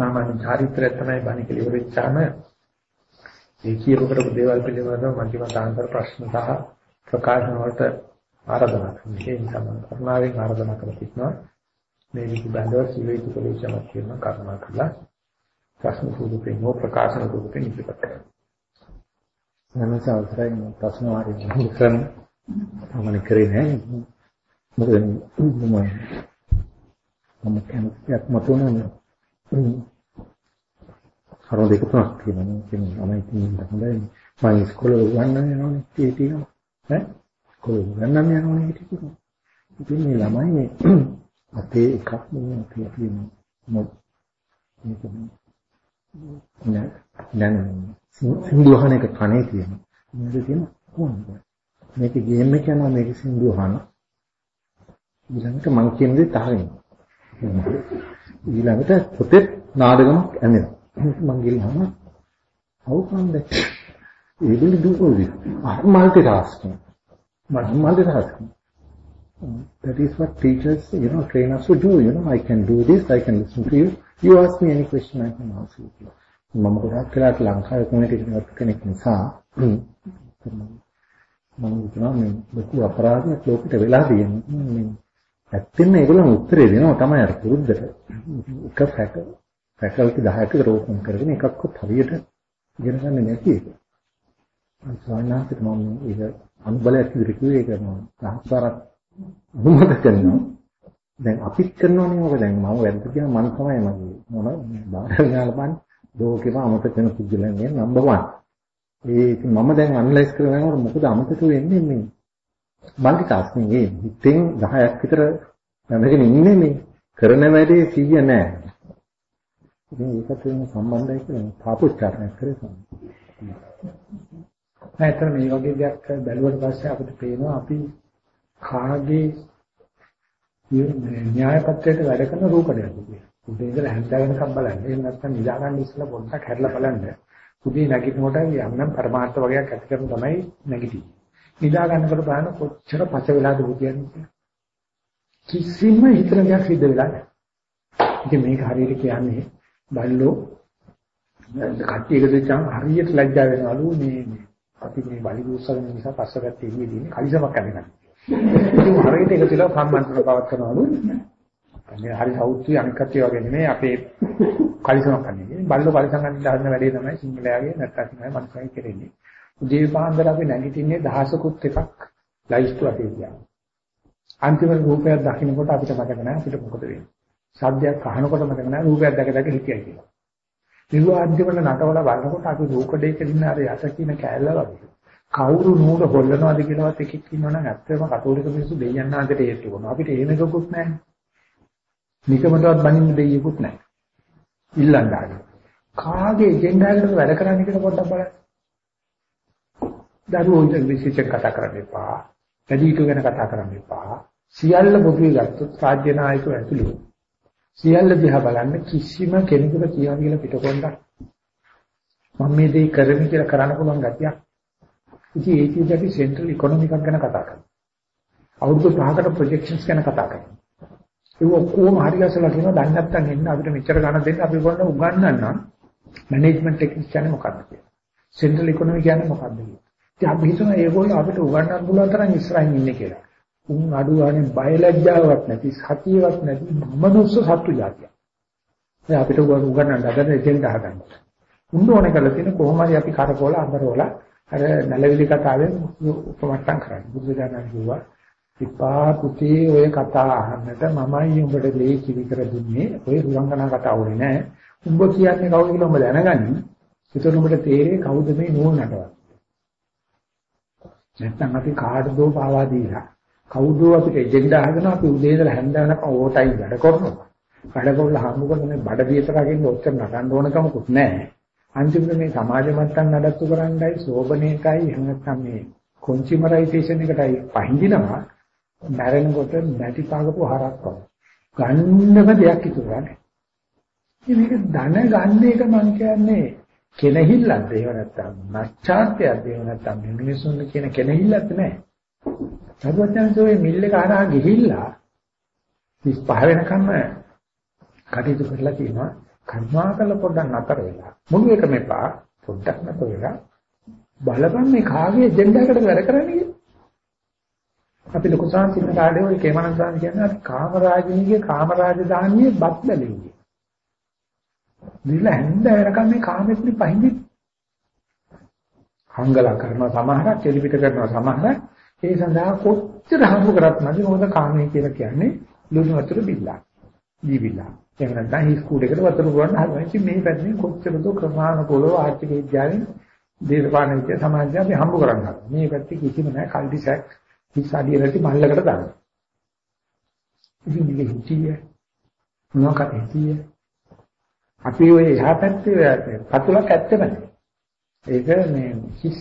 සාමාන්‍ය චාරිත්‍රය තමයි බණ කියලා ඉවරෙච්චාම ඒ කියපු කරපු දේවල් පිළිබඳව මධ්‍යම සාන්තර ප්‍රශ්න සහ ප්‍රකාශන වලට ආරාධනා කරනවා. ඒ නිසා මම කරුණාවෙන් ආරාධනා කරලා මේ පිළිබඳව සිවිතු පොලිසියක් කියන කරුණා කළා. ප්‍රශ්න සූදුපේ නෝ ප්‍රකාශන සූදුපේ ඉදිරිපත් කරනවා. නමස අවසරයි ප්‍රශ්න වාරි කරන මම කරේ නෑ. මොකද මම මම කැමතික් මතුනනේ. හරෝ දෙක තුනක් තියෙනවා. ඉතින් මම ඉතින් හොඳයි. මම ඉස්කෝලේ උගන්වන්න යනවනේ ටීටී එක. ඈ ඉස්කෝලේ උගන්වන්න යනවනේ ටීටී එක. ඉතින් මේ ළමයි මේ අපේ එකක් මේ අපේ තියෙන මොකද නෑ සින්දු අහන එක කනේ තියෙන. මේක තියෙන කොහොමද? මේක ගේම් එක යනවා මේක සින්දු අහන. ඊළඟට මං කියන දේ තහගෙන. ඊළඟට පොතේ නාටකමක් ඇනෙනවා. මං ගිහලා how come that able to do all this? I'm multitasking. Multitasking. That is what teachers, you know, train us to do. You know, I can do this, I can listen to you. You ask me any question, I can answer you. මම ගොඩක් වෙලාට ලංකාවේ communication කෙනෙක් නිසා මම හිතනවා මේ ලොකු අපරාධයක් ලෝකෙට වෙලා තියෙනවා මේ ඇත්තෙන්ම ඒගොල්ලෝ උත්තරේ දෙනවා තමයි අර පුරුද්දට එක ෆැක ෆැකල්ටි 10ක රෝපණ කරගෙන එකක්වත් හරියට ඉගෙන ගන්න නැති එක. අන්සානාකට මම ඒක අනුබලයක් විදිහට කිව්වේ ඒක මම සහස්වරක් අනුමත කරනවා. දැන් අපිත් කරනවනේ මොකද දැන් මම වැරදි කියන මම තමයි මගේ මොන බාහිර ඥානපන් ලෝකෙම අමතක වෙන පුද්ගලයන් නම්බර් 1. ඒ ඉතින් මම දැන් ඇනලයිස් කරනකොට මොකද අමතක වෙන්නේ මේ මල්ටි ටාස්කින් ඒ හිතෙන් 10ක් විතර නැමගෙන ඉන්නේ මේ කරන වැඩේ 100 නෑ. ඉතින් ඒකට වෙන සම්බන්ධයි කියලා පාපුච්චාරණයක් කරේ නැත්නම් මේ වගේ දෙයක් බැලුවට පස්සේ අපිට පේනවා අපි කාගේ න්‍යාය පත්‍රයට වැඩ කරන රූපණයක් කියලා. උදේ ඉඳලා හැන්ද වෙනකම් බලන්න. එහෙම නැත්නම් නිදා ගන්න ඉස්සෙල්ලා පොඩ්ඩක් හැරලා බලන්න. උදේ නැගිටිනකොට යම්නම් පරමාර්ථ වගේක් ඇති කරන තමයි නැගිටින්නේ. නිදා ගන්නකොට බලන්න කොච්චර පච වෙලාද බුදියන්නේ. කිසිම හිතන දෙයක් සිද්ධ වෙලා නැහැ. ඉතින් මේක හරියට කියන්නේ බල්ලෝ කට්ටිය එකතු වෙච්චාම හරියට ලැජ්ජා වෙනවලු මේ අපි මේ බලි දුස්සගෙන නිසා පස්සකට එළියෙදී කලිසමක් අදිනවා. ඉතින් හරියට එකතු වෙලා සම්මන්ත්‍රණ පවත් කරනවලු. මේ හරි සෞත්‍ය අනික් කට්ටිය වගේ නෙමෙයි අපේ කලිසමක් අදින්නේ. බල්ලෝ කලිසම් අදින්න හදන වැඩේ තමයි සිංහලයාගේ නැත්නම් තමයි මනුස්සයෙක් කරන්නේ. උදේ පාන්දර අපි නැගිටින්නේ දහසකුත් එකක් ලයිස්තු අතේ තියාගෙන. අන්තිම රූපයක් දකින්නකොට අපිට මතක නැහැ අපිට මොකද වෙන්නේ. සද්දයක් අහනකොට මතක නැහැ රූපයක් දැක දැක හිටියයි කියලා. නිරුවා අන්තිමට නටවල බලනකොට අපි රූකඩේක ඉන්න අර යට කියන කෑල්ල වගේ. කවුරු නූල හොල්ලනවාද කියලාවත් එකෙක් ඉන්නවනම් ඇත්තම කතෝලික මිනිස්සු දෙයයන් ආන්දට හේතු කරනවා. අපිට එහෙම එකකුත් නැහැ. නිකමටවත් බනින්න දෙයියකුත් නැහැ. ඉල්ලන්න කාගේ එජෙන්ඩා එකකට වැඩ කරන්න කියලා පොඩ්ඩක් බලන්න. දරුවෝ ඉතින් විශේෂයෙන් කතා කරන්න එපා. වැඩිහිටියෝ ගැන කතා කරන්න එපා. සියල්ල පොදුවේ ගත්තොත් රාජ්‍ය නායකයෝ ඇතුළු. සියල්ල දිහා බලන්න කිසිම කෙනෙකුට කියන්න කියලා පිටකොණ්ඩක් මම මේ දේ කරමි කියලා කරන්න පුළුවන් ගැතියක්. ඉතින් ඒකදී අපි සෙන්ට්‍රල් ඉකොනොමික් ගැන කතා කරනවා. අවුරුදු 5කට ප්‍රොජෙක්ෂන්ස් ගැන කතා කරනවා. ඒක ඔක්කොම හරි ගැසලා කියනවා දැන් නැත්තම් එන්න අපිට මෙච්චර ගණන් දෙන්න අපි කොහොමද උගන්වන්නම් මැනේජ්මන්ට් ටෙක්නික්ස් කියන්නේ මොකක්ද කියලා. සෙන්ට්‍රල් ඉකොනොමි කියන්නේ මොකක්ද කියලා. ඉතින් අපි හිතනවා ඒගොල්ලෝ අපිට උගන්වන්න පුළුවන් තරම් ඉස්සරහින් ඉන්නේ කියලා. උන් අඩුවානේ බයලජ්ජාවක් නැති සතියක් නැති මනුස්ස සත්තු జాතිය. ඒ අපිට උගන්වන්න හදන එතෙන්ට හදන්න. උන් ඕනේ කරලා තියෙන කොහොම හරි අපි කරකෝල අඳරෝල අර නැලවිලි කතාවෙන් උපමට්ටම් කරන්නේ. බුදු දහම කිව්වා ඉපා පුතේ ඔය කතා අහන්නට මමයි උඹට ලේචි විතර දුන්නේ. ඔය රුවංගනා කතා උනේ නෑ. උඹ කියන්නේ කවුද කියලා උඹ දැනගනි. ඒතර උඹට තේරෙයි කවුද මේ නෝනටවත්. නැත්නම් අපි කාටදෝ පාවා දීලා කවුදෝ අපිට එජෙන්ඩා හදනවා අපි උදේ ඉඳලා හැන්ද වෙනකම් ඕටයි වැඩ කරනවා. වැඩ කරලා හම්බ කරන මේ බඩ බියතරකින් ඔච්චර නටන්න ඕන කමකුත් නැහැ. අන්තිමට මේ සමාජ මට්ටම් නඩත්තු කරන්නයි සෝබනේකයි එහෙම නැත්නම් මේ කොන්සියුමරයිසේෂන් එකටයි පහඳිනවා. මැරෙනකොට නැටි පාගපු හරක් වගේ. ගන්නම දෙයක් ඉතුරු නැහැ. මේක ධන ගන්න එක මම කියන්නේ කෙනහිල්ලක්ද එහෙම නැත්නම් නැච්ඡාත්‍යයක්ද එහෙම නැත්නම් මිනිසුන් කියන කෙනහිල්ලක් නැහැ. සර්වඥාන්සේ මිල් එක හරහා ගිහිල්ලා 35 වෙනකම්ම කටයුතු කරලා තියෙනවා. කර්මාකල පොඩ්ඩක් නතර වෙලා. මුළු එකම එපා. පොඩ්ඩක් නතර වෙලා. බලපන් මේ කාගේ එජෙන්ඩාවකට වැඩ කරන්නේ අපි ලොකු සාන්තින කාඩේ ඔය කේමනන් සාන් කියන්නේ අපි කාමරාජිනීගේ කාමරාජධානියේ බත් බැලුවේ. නිල හැන්ද වෙනකම් මේ කාමෙත්නි පහින්දි හංගලා කරන සමහරක් එලිපිට කරනවා සමහරක්. ඒ සඳහා කොච්චර හම්බ කරත් නැති මොකද කාමයේ කියලා කියන්නේ ලුණු වතුර බිල්ලක්. දීවිලා. එහෙම නැත්නම් හිස් කූඩේකට වතුර පුරවන්න හදනවා. ඉතින් මේ පැත්තෙන් කොච්චරද ක්‍රමානුකූලව ආර්ථික විද්‍යාවෙන් දේශපාලන විද්‍යාව සමාජය අපි හම්බ කරන්නේ. මේ පැත්තේ කිසිම නැහැ කල්ඩිසැක් හිස් අඩිය රැටි මල්ලකට දාන්න. ඉතින් මේක හිතිය මොනවාකට හිතිය අපි ඔය එහා පැත්තේ පතුලක් ඇත්තම නැහැ. ඒක මේ හිස්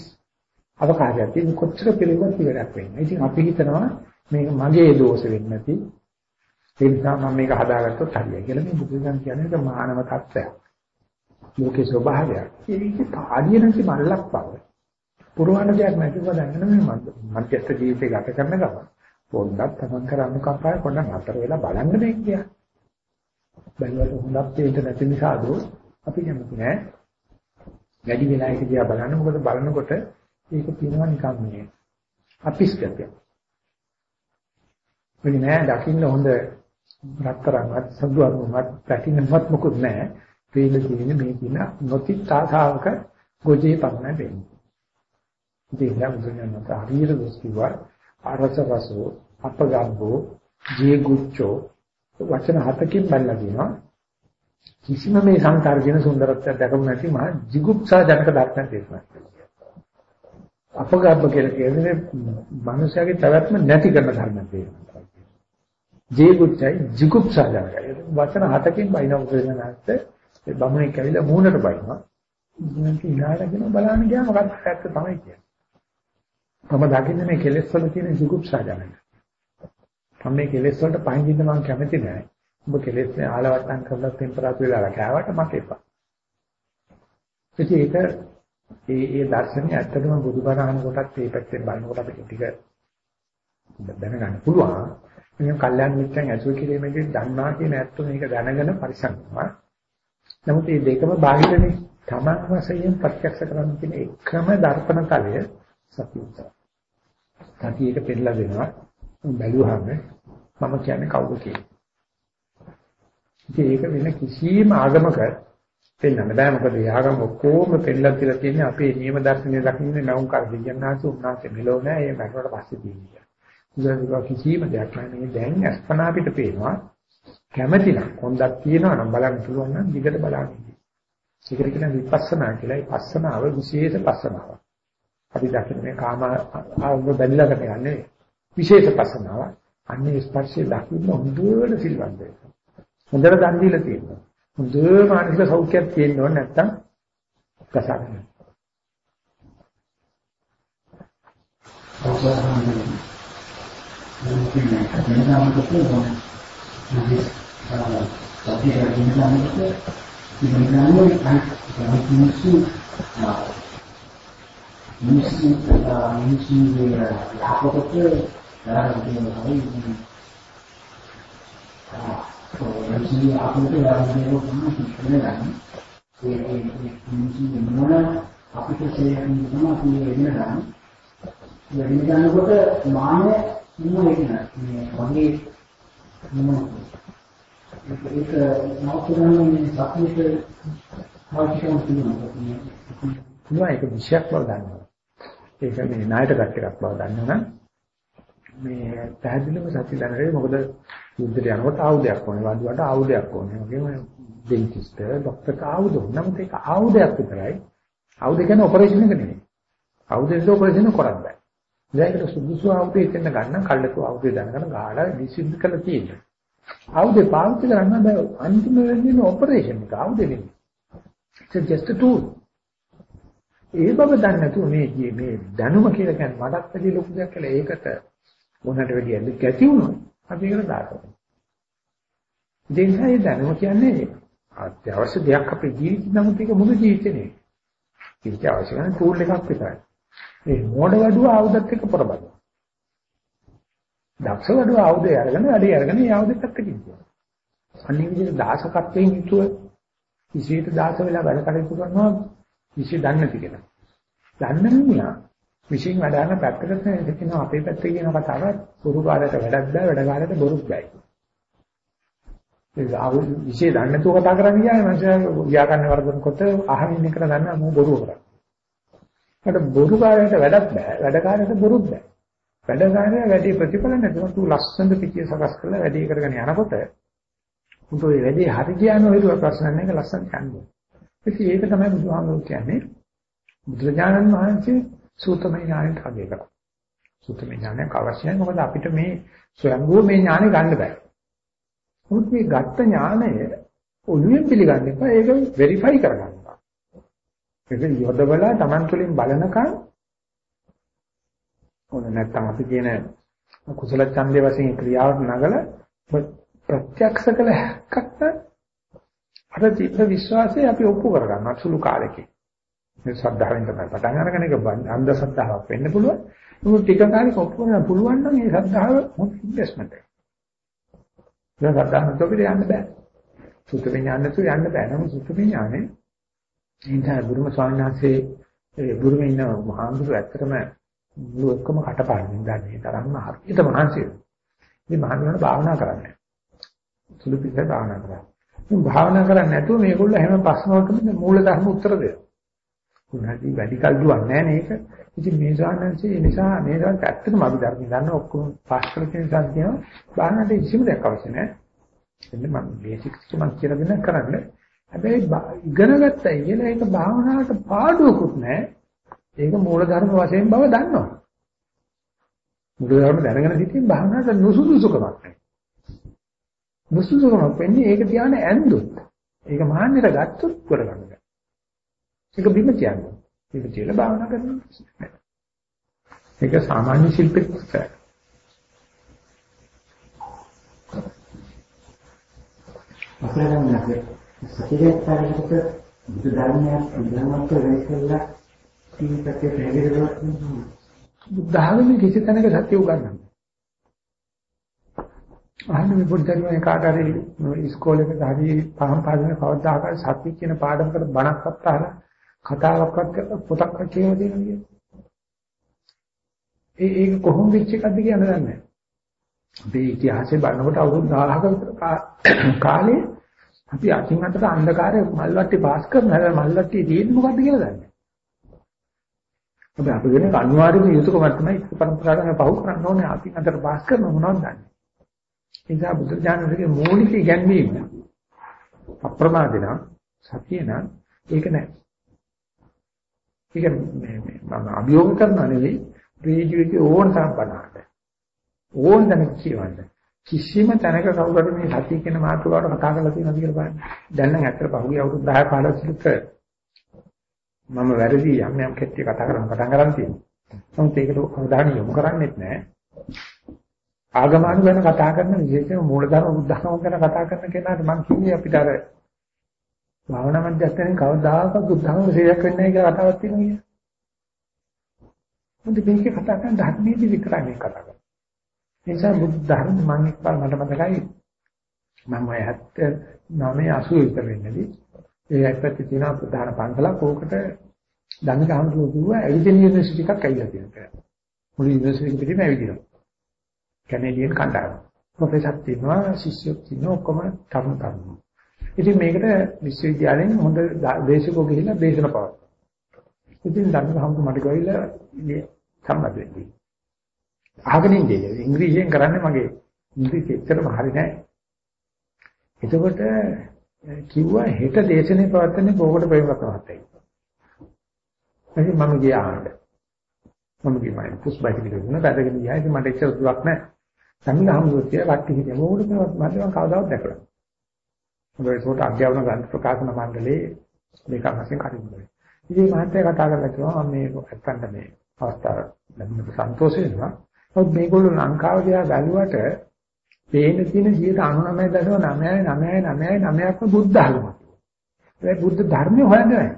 අවකාශයක් තියෙන කොච්චර පිළිවෙත් ඉවරක් වෙන්නේ. ඉතින් අපි හිතනවා මේක මගේ දෝෂ වෙන්නේ නැති. ඒ නිසා මම මේක හදාගත්තොත් හරියයි කියලා මේ බුදුසසුන් කියන්නේ ඒක මානව තත්ත්වයක්. ලෝකේ ස්වභාවයක්. ඒකේ පාඩිය නැති මල්ලක් බව. පුරවන දෙයක් නැතිව දැනගෙන මේ මධ්‍යස්ථ ජීවිතය ගත කරන ගමන් පොඩ්ඩක් තමන් කරන්න කපාය පොඩ්ඩක් අතර වෙලා බලන්න මේ කියා. බැලුවට හොඳක් තේින්න නැති නිසාද අපි කැමති නෑ. වැඩි වෙලා ඒක දිහා බලන්න මොකද බලනකොට ඒක තියෙනවා නිකන් මේ අපිස්කතිය. වෙන්නේ නෑ දකින්න හොඳ රත්තරන්වත් සඳුවන්වත් පැටිනවත් මොකුත් නෑ. වේල කියන්නේ මේ කියන නොති තාසාවක ගොජේ පමණ වෙන්නේ. ඉතින් නම් බුදුන් හරියට දොස්කිවා අරස රසෝ අපගම්බෝ ජීගුච්චෝ වචන හතකින් බැලලා කියනවා කිසිම මේ සංකාර කියන සුන්දරත්වයක් දැකමු නැති මහා jigupsa ජනක ධර්මයක් දේශනා කළා. අපගම්බ කියලා කියන්නේ මනුෂයාගේ පැවැත්ම නැති කරන ධර්මයක් දේශනා කරනවා. ජීගුච්චයි jigupsa ජනකයි. වචන හතකින් බයිනවා උපේනාත් ඒ බමුණෙක් ඇවිල්ලා මූණට බයිනවා. ඉතින් ඉනාලගෙන බලන්න ගියාම මොකක්ද ඇත්ත තමයි කියන්නේ. මම දකින්නේ මේ කෙලෙස් වල තියෙන jigupsa ජනක. මම මේ කෙලෙස් වලට පහින්දින්න මම කැමති නෑ. ඔබ කෙලෙස් නේ ආලවට්ටම් කරලා ටෙම්පරාදු වෙලා කෑවට මට එපා. ඒක ඒ ඒ දර්ශනය ඇත්තටම බුදුබණ අහන කොටත් මේ පැත්තෙන් බලනකොට අපිට ටික දැනගන්න පුළුවන්. මේ කල්යනා මිත්‍රයන් ඇසුරු කිරීමේදී දන්නා කියන ඇත්ත මේක දැනගෙන පරිසම් කරනවා. නමුත් මේ දෙකම බාහිරනේ තමන් වශයෙන් ප්‍රත්‍යක්ෂ කරන්න තියෙන එකම දර්පණ තලය සතිය. සතියේක පෙන්නලා දෙනවා. බැලුවාම මම කියන්නේ කවුද කියලා. ඒක වෙන කිසිම ආගමක පෙන්වන්න බෑ මොකද ඒ ආගම ඔක්කොම පෙන්නලා තියලා තියෙන්නේ අපේ නියම දර්ශනය දකින්නේ නවුන් කර දෙයන්නාස උන්නාසේ මෙලෝ නෑ ඒ මරණයට පස්සේ තියෙන්නේ. ඉතින් කිසිම දෙයක් නෑ මේ දැන් අස්පනා අපිට පේනවා කැමැති නම් හොඳක් තියෙනවා නම් බලන්න පුළුවන් නම් දිගට බලන්න. ඒකට කියන විපස්සනා කියලා. ඒ පස්සනාව විශේෂ පස්සනාවක්. අපි දකින්නේ කාම ආව බැලලා කරන්නේ විශේෂ පස්සනාව. අන්නේ ස්පර්ශය දකින්න හොඳට සිල්වන්ත වෙනවා. හොඳට දන් දීලා තියෙනවා. හොඳ මානසික සෞඛ්‍යයක් තියෙන්න ඕන නැත්තම් කසාගෙන. tapi dari Islam itu sebenarnya kan yang musuh musuh musuh dia apa tu dalam dia hari ini musuh apa tu dalam dia orang sebenarnya musuh di mana apa tu saya ini sama dia ini kan jadi jangan kata mana semua ini bagi semua ඒක නවතුනන්නේ සතියේ මාර්ගිකම් තියෙනවා. නෑ ඒක විශයක් බව දන්නවා. ඒක මේ ණයට ගත් එකක් බව දන්නවනම් මේ පැහැදිලිව සත්‍ය දැනගන්නේ මොකද යුද්ධයට යනකොට ආයුධයක් ඕනේ වඩුවට ආයුධයක් ඕනේ. වගේම ඩෙන්ටිස්ට් ડોක්ටර් ආයුධ ඕනේ. නමුත් ඒක ආයුධයක් විතරයි. ආයුධ කියන්නේ ඔපරේෂන් එක නෙමෙයි. ආයුධයෙන් ඔපරේෂන් කරන්න බෑ. ඒකට සුදුසු ආයුධය එතන ගන්න කල්ලතු ආයුධය දැනගෙන ගාලා විසිද්ධ කළ තියෙනවා. ආයුධය පාවිච්චි කරන්න බෑ අන්තිම වෙන්නේ ඔපරේෂන් එක ආයුධ නෙමෙයි. it's just a tool. ඒ බව දන්නේ නැතුව මේ මේ දැනුම කියලා කියන්නේ මටත් වැඩි ලොකු දෙයක් කියලා ඒකට මොනකට වැඩි ඇලි කැටි වුණා. අපි ඒකට දානවා. දෙන්නේ දැනුම කියන්නේ අත්‍යවශ්‍ය දෙයක් අපේ ජීවිතේ නමුත් ඒක මුළු ජීවිතේ නෙවෙයි. ඒක අවශ්‍ය කරන ටූල් එකක් විතරයි. ඒ මොඩ වැඩුව ආයුධත් එක්ක පොරබන්න. දක්ෂ වැඩුව ආයුධය අරගෙන වැඩේ අරගෙන ඒ ආයුධෙත් පැත්තකින් කියනවා. අනිත් විදිහට දාසකත්වයෙන් යුතුව විශේෂ දාස වෙලා වැඩ කටයුතු කරනවා විශේෂ දන්නේ නැති කෙනා. දන්න මිනිහා විශේෂ වැඩ කරන පැත්තකට කියන අපේ පැත්තේ කියන කතාව පුරුකාරයට වැඩක් බෑ වැඩකාරයට බොරුක් බෑ. ඒ ආවු විශේෂ දන්නේ නැතුව කතා කරන්නේ කියන්නේ මනුස්සයා ව්‍යාකරණ වර්ධනකොට අහමින් එකට දන්න මම බොරුව කරා. මට බොරුකාරයට වැඩක් බෑ වැඩකාරයට බොරුක් බෑ. වැඩකාරයා වැඩි ප්‍රතිඵල නැතුව තු ලස්සනට පිටිය සකස් කරලා වැඩි කරගෙන යනකොට උන්ට ඔය වැඩි හරි කියන ඔය ප්‍රශ්න නැහැ ලස්සන කියන්නේ. ඉතින් ඒක තමයි බුදුහාමුදුරුවෝ කියන්නේ. බුදුරජාණන් වහන්සේ සූතම ඥාණයට අගය කරා. සූතම ඥානයක් අවශ්‍යයි මොකද අපිට මේ ස්වයංභූ මේ ඥානෙ ගන්න බෑ. මොකද මේ ගත්ත ඥානය ඔළුවෙන් පිළිගන්න එපා ඒක වෙරිෆයි කරගන්න. ඒක යොදවලා Taman තුලින් බලනකම් ඕන නැත්තම් අපි කියන කුසල ඡන්දේ වශයෙන් ක්‍රියාවට නගල ප්‍රත්‍යක්ෂ කළ හැක්කත් අර තිබ්බ විශ්වාසය අපි ඔප්පු කරගන්නවා සුළු කාලෙකින්. මේ ශ්‍රද්ධාවෙන් තමයි පටන් අරගෙන ඒක අන්ධ ශ්‍රද්ධාවක් වෙන්න පුළුවන්. ඒක ටික කාලෙක ඔප්පු කරන්න පුළුවන් නම් මේ ශ්‍රද්ධාව මොකද ඉන්වෙස්ට්මන්ට් එක. ඒක ශ්‍රද්ධාව නැතුව පිට යන්න බෑ. සුත්ත විඥාන නැතුව යන්න බෑ. නමුත් සුත්ත විඥානේ ඉතින් බුදුම ස්වාමීන් වහන්සේ ඒ බුදුමේ ඉන්න මහාඳුර ඇත්තටම මුළු ඔක්කොම කටපාඩමින් දන්නේ තරම්ම හරියට මහන්සිය. ඉතින් මහන්සියන භාවනා කරන්නේ. සුළු පිටේ භාවනා කරා. ඉතින් භාවනා කරන්නේ නැතුව මේගොල්ලෝ හැම ප්‍රශ්නවලටම මූල ධර්ම උත්තර දෙනවා. උනාදී වැඩි කල් දුවන්නේ නැහැ නේක. ඉතින් මේ ස්වාමීන් ඒ නිසා මේ දවස් ඇත්තටම අපි ධර්ම දන්න ඔක්කොම පාස් කරලා තියෙන නිසා කියනවා භාවනාවට කිසිම දෙයක් අවශ්‍ය නැහැ. එන්න මම බේසික්ස් මම කියලා දෙන්න කරන්නේ හැබැයි ඉගෙන ගත්තයි කියලා ඒක භාවනාවට පාඩුවකුත් නැහැ. ඒක මූලධර්ම වශයෙන් බව දන්නවා. මූලධර්ම දැනගෙන සිටින් භාවනාවට නුසුසුකමක් නැහැ. නුසුසුකමක් වෙන්නේ ඒක ධානය ඇන්දොත්. ඒක මාන්නයට ගත්තොත් කරගන්න බෑ. ඒක බිම කියන්නේ. ඒක කියලා භාවනා කරනවා. ඒක සාමාන්‍ය ශිල්පෙත් කරා. අපේ නම් සතිරේත්තරයකට බුදු ධර්මයක් බුදුමත් වෙයිසලා තීපතේ පැහැදිලිව බුද්ධ ධර්මයේ කිසි තැනක සත්‍ය උගන්වන්නේ. අහන්න මේ බුද්ධ ධර්මයේ කාට හරි ඉස්කෝලේක හරි පහන් පාදින කවදාකවත් සත්‍ය කියන පාඩමකට බණක් අත්හලා කතාවක්වත් පොතක් කියව දෙනවා කියන්නේ. ඒ ඒක කොහොම වෙච්ච එකක්ද කියන දන්නේ නැහැ. අපේ ඉතිහාසයේ බලනකොට අවුරුදු 1000ක කාලේ අපි අකින් අතට අන්ධකාරයේ මල්වට්ටි පාස් කරන හැබැයි මල්වට්ටි තියෙන්නේ මොකද්ද කියලා දන්නේ. අපි අපි කියන්නේ අනිවාර්යම යුතුයකමක් තමයි ඉස්ස පරම්පරාවෙන් පහු කරන්න ඕනේ අකින් අතට පාස් කරන මොනවද දන්නේ. ඒ නිසා බුදුරජාණන්ගේ මූලික ඉගැන්වීම අප්‍රමාදිනා සතියන ඒක නෑ. ඒක මේ මම අභියෝග කරනවා නෙවෙයි ප්‍රේජිතේ ඕන තරම් බලන්න. ඕන දැන කියවන්න. කිසිම තැනක කවුරුහරි මේ සතිය කියන මාතෘකාවට කතා කරලා තියෙනවද කියලා බලන්න. දැන් නම් ඇත්තට පහුගිය අවුරුදු 10 15 විතර මම වැරදි යම් යම් කෙටි කතා කරන්න පටන් ගන්න තියෙනවා. නමුත් ඒකට අවධානය යොමු කරන්නේත් නැහැ. ආගමන ගැන කතා කරන විශේෂයෙන්ම මූලධර්ම බුද්ධ학ම ගැන කතා කරන කෙනාට මම කියන්නේ අපිට අර භාවනා මධ්‍යස්ථානයේ කවදාකවත් බුද්ධ학ම විශේෂයක් වෙන්නේ නැහැ කියලා කතාවක් තියෙනවා කියන්නේ. මොකද මේකේ කතා කරන ධර්මයේ විතරයි මේ කතා කරන්නේ. ඒ නිසා බුද්ධ ධර්ම මම එක්කල් මට මතකයි මම 79 80 විතර වෙන්නේදී ඒ ඇත්තට තියෙන ප්‍රධාන පන්සලක් ඕකට ධම්මික හමුදුව කිව්වා ඇවිදින යුනිවර්සිටි එකක් ඇවිල්ලා තියෙනවා. මුළු යුනිවර්සිටි එක පිටිම ඇවිදිනවා. කැනේඩියන් කණ්ඩායම. ප්‍රොෆෙසර් තියෙනවා ශිෂ්‍යයෙක් තියෙනවා ඔක්කොම තරුණ තරුණ. ඉතින් මේකට විශ්වවිද්‍යාලයෙන් හොඳ දේශකෝ ගිහිල්ලා දේශන පවත්වනවා. ඉතින් ධම්මික හමුදුව මට ගිහිල්ලා මේ සම්බන්ධ වෙන්නේ. අහගෙන ඉන්නේ. ඉංග්‍රීසියෙන් කරන්නේ මගේ ඉංග්‍රීසි එච්චරම හරි නෑ. එතකොට කිව්වා හෙට දේශනේ පවත්වන්නේ බෝකට ප්‍රේමවත් මහත්තයයි. එහේ මම ගියා ආන්න. මම ගියා පුස්බයිට ගිහින් බැලගෙන ගියා. ඉතින් මට එච්චර දුරක් නෑ. සංඝ හමුදුතිය වට්ටි හිටියා. බෝකට ප්‍රේමවත් මහත්තයා මම කවදාවත් දැකලා. මොකද ඒකට අධ්‍යාපන ග්‍රන්ථ ප්‍රකාශන මණ්ඩලයේ මේක වශයෙන් කරින්නේ. ඉතින් මහත්තයා කතා කරලා කිව්වා මම මේ ඇත්තන්ට මේ අවස්ථාව ලැබුණට සන්තෝෂ වෙනවා. නමුත් මේගොල්ලෝ ලංකාව දිහා බැලුවට පේන තියෙන 99.99999ක්ම බුද්ධ ධර්ම. ඒ බුද්ධ ධර්මය හොයන්නේ නැහැ.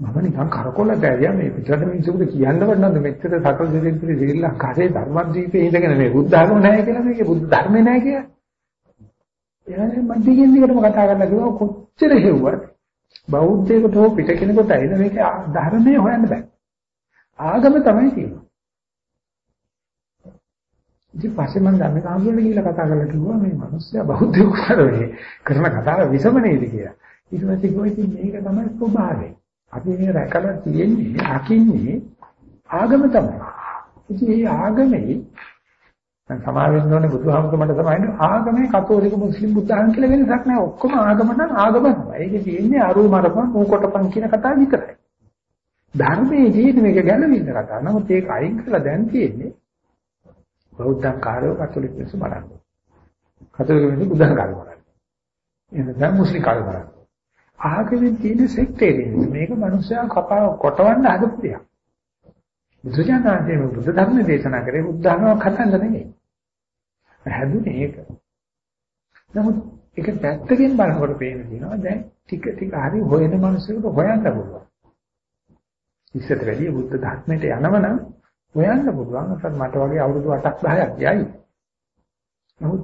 මම නිකන් කරකොල දැරියා මේ පිටරට මිනිස්සුන්ට කියන්න වන්නද මෙච්චර සකල දෙවියන් ශ්‍රී ශ්‍රී ලංකාවේ ධර්මද්වීපේ ඉඳගෙන මේ බුද්ධ ධර්ම නැහැ කියලා මේකේ බුද්ධ ධර්මේ නැහැ කියලා. එයානේ මන්දිගෙන් දිගටම කතා කරලා කිව්වා කොච්චර හෙව්වත් බෞද්ධයෙකුට හෝ පිට කෙනෙකුට ඇයිද මේක ධර්මයේ හොයන්න බෑ. ආගම තමයි තියෙන්නේ. ඉතින් පස්සේ මම ගන්න කාමරේට ගිහිල්ලා කතා කරලා කිව්වා මේ මිනිස්සයා බෞද්ධයෙකුට කරන කතාව විසම නේද කියලා. ඊට පස්සේ කිව්වා ඉතින් මේක තමයි ස්වභාවය. අපි මේ රැකලා තියෙන්නේ අකින්නේ ආගම තමයි. ඉතින් මේ ආගමේ දැන් සමාව වෙන්න ඕනේ බුදුහාමුදුරමට තමයි ආගමේ කතෝලික මුස්ලිම් බුද්ධහන් කියලා වෙනසක් නැහැ. ඔක්කොම ආගම නම් ආගම තමයි. ඒකේ තියෙන්නේ අරු මරපන් ඌකොටපන් කියන කතාව විතරයි. ධර්මයේ තියෙන මේක ගැලවින්න කතාව. නමුත් ඒක අයින් කරලා දැන් තියෙන්නේ බෞද්ධ කාර්යෝ කතෝලික මිනිස්සු බලන්නේ. කතෝලික මිනිස්සු බුද්ධහන් කාර්ය බලන්නේ. එහෙනම් මුස්ලිම් කාර්ය බලන්නේ. ආගමෙන් තියෙන සෙක්ටේරියන් මේක මිනිස්සයා කපා කොටවන්න හදපු දෙයක්. බුදුජානනාදී බුද්ධ ධර්ම දේශනා කරේ බුද්ධහමක් හදන්න නෙමෙයි. හැදුනේ ඒක. නමුත් ඒක පැත්තකින් බලනකොට පේන දිනවා දැන් ටික ටික හරි හොයන මිනිස්සුන්ට හොයන්න පුළුවන්. ඉස්සරට වැඩිය බුද්ධ ධර්මයට යනවනම් හොයන්න පුළුවන්. අසත් මට වගේ අවුරුදු 8ක් 10ක් යයි. නමුත්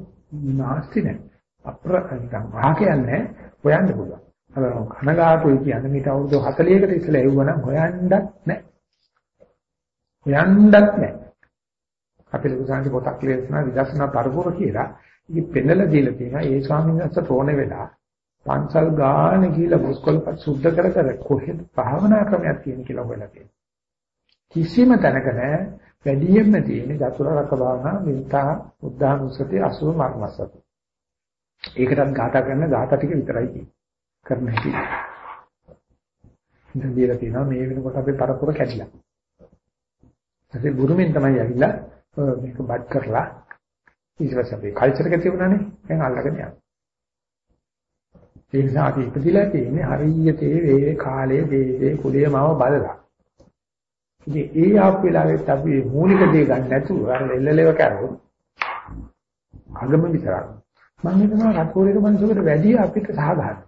නාස්ති නැහැ. අප්‍රකටිකම් වාක්‍යයන්නේ හොයන්න පුළුවන්. අර කනගාටුයි කියන්නේ මේට අවුරුදු 40කට ඉස්සෙල්ලා එවුවනම් හොයන්නත් නැහැ. හොයන්නත් නැහැ. අපේ ලොකු සංජි පොතක් ලියන විදර්ශනා පරපුර කියලා. ඉතින් පෙන්නලා දීලා තියෙනවා ඒ ස්වාමීන් වහන්සේ තෝරන වෙලා පන්සල් ගාන ගිහිලා බුස්කොල්පත් සුද්ධ කර කර කොහෙද භාවනා ක්‍රමයක් තියෙන කියලා හොයලා තියෙනවා. කිසිම තැනක නැහැ වැඩියෙන්ම තියෙන චතුරාර්ය භාවනා වින්තා උද්ධානුසති අසුර මර්මසති. ඒකටත් ගාථා කරන ගාථා ටික විතරයි තියෙන්නේ. කරන හැටි. ඉතින් දීලා තියෙනවා මේ වෙනකොට අපේ පරපුර කැඩිලා. ඊට බුරුමින් තමයි ඇවිල්ලා මේක බඩ් කරලා ඊට පස්සේ අපේ කල්චර් එක තිබුණානේ දැන් අල්ලගෙන යනවා. ඒ නිසා අපි ඉපදිලා තියෙන්නේ හරියට ඒ කාලයේ දේශේ කුලයේ මාව බලලා. ඉතින් ඒ ආපු වෙලාවෙත් අපි මූලික දේ ගන්න නැතුව අර එල්ලලේව කරුවොත් අගම විතරක්. මම හිතනවා කටෝලික මිනිසුන්ට වැඩි අපිට සාධාරණ.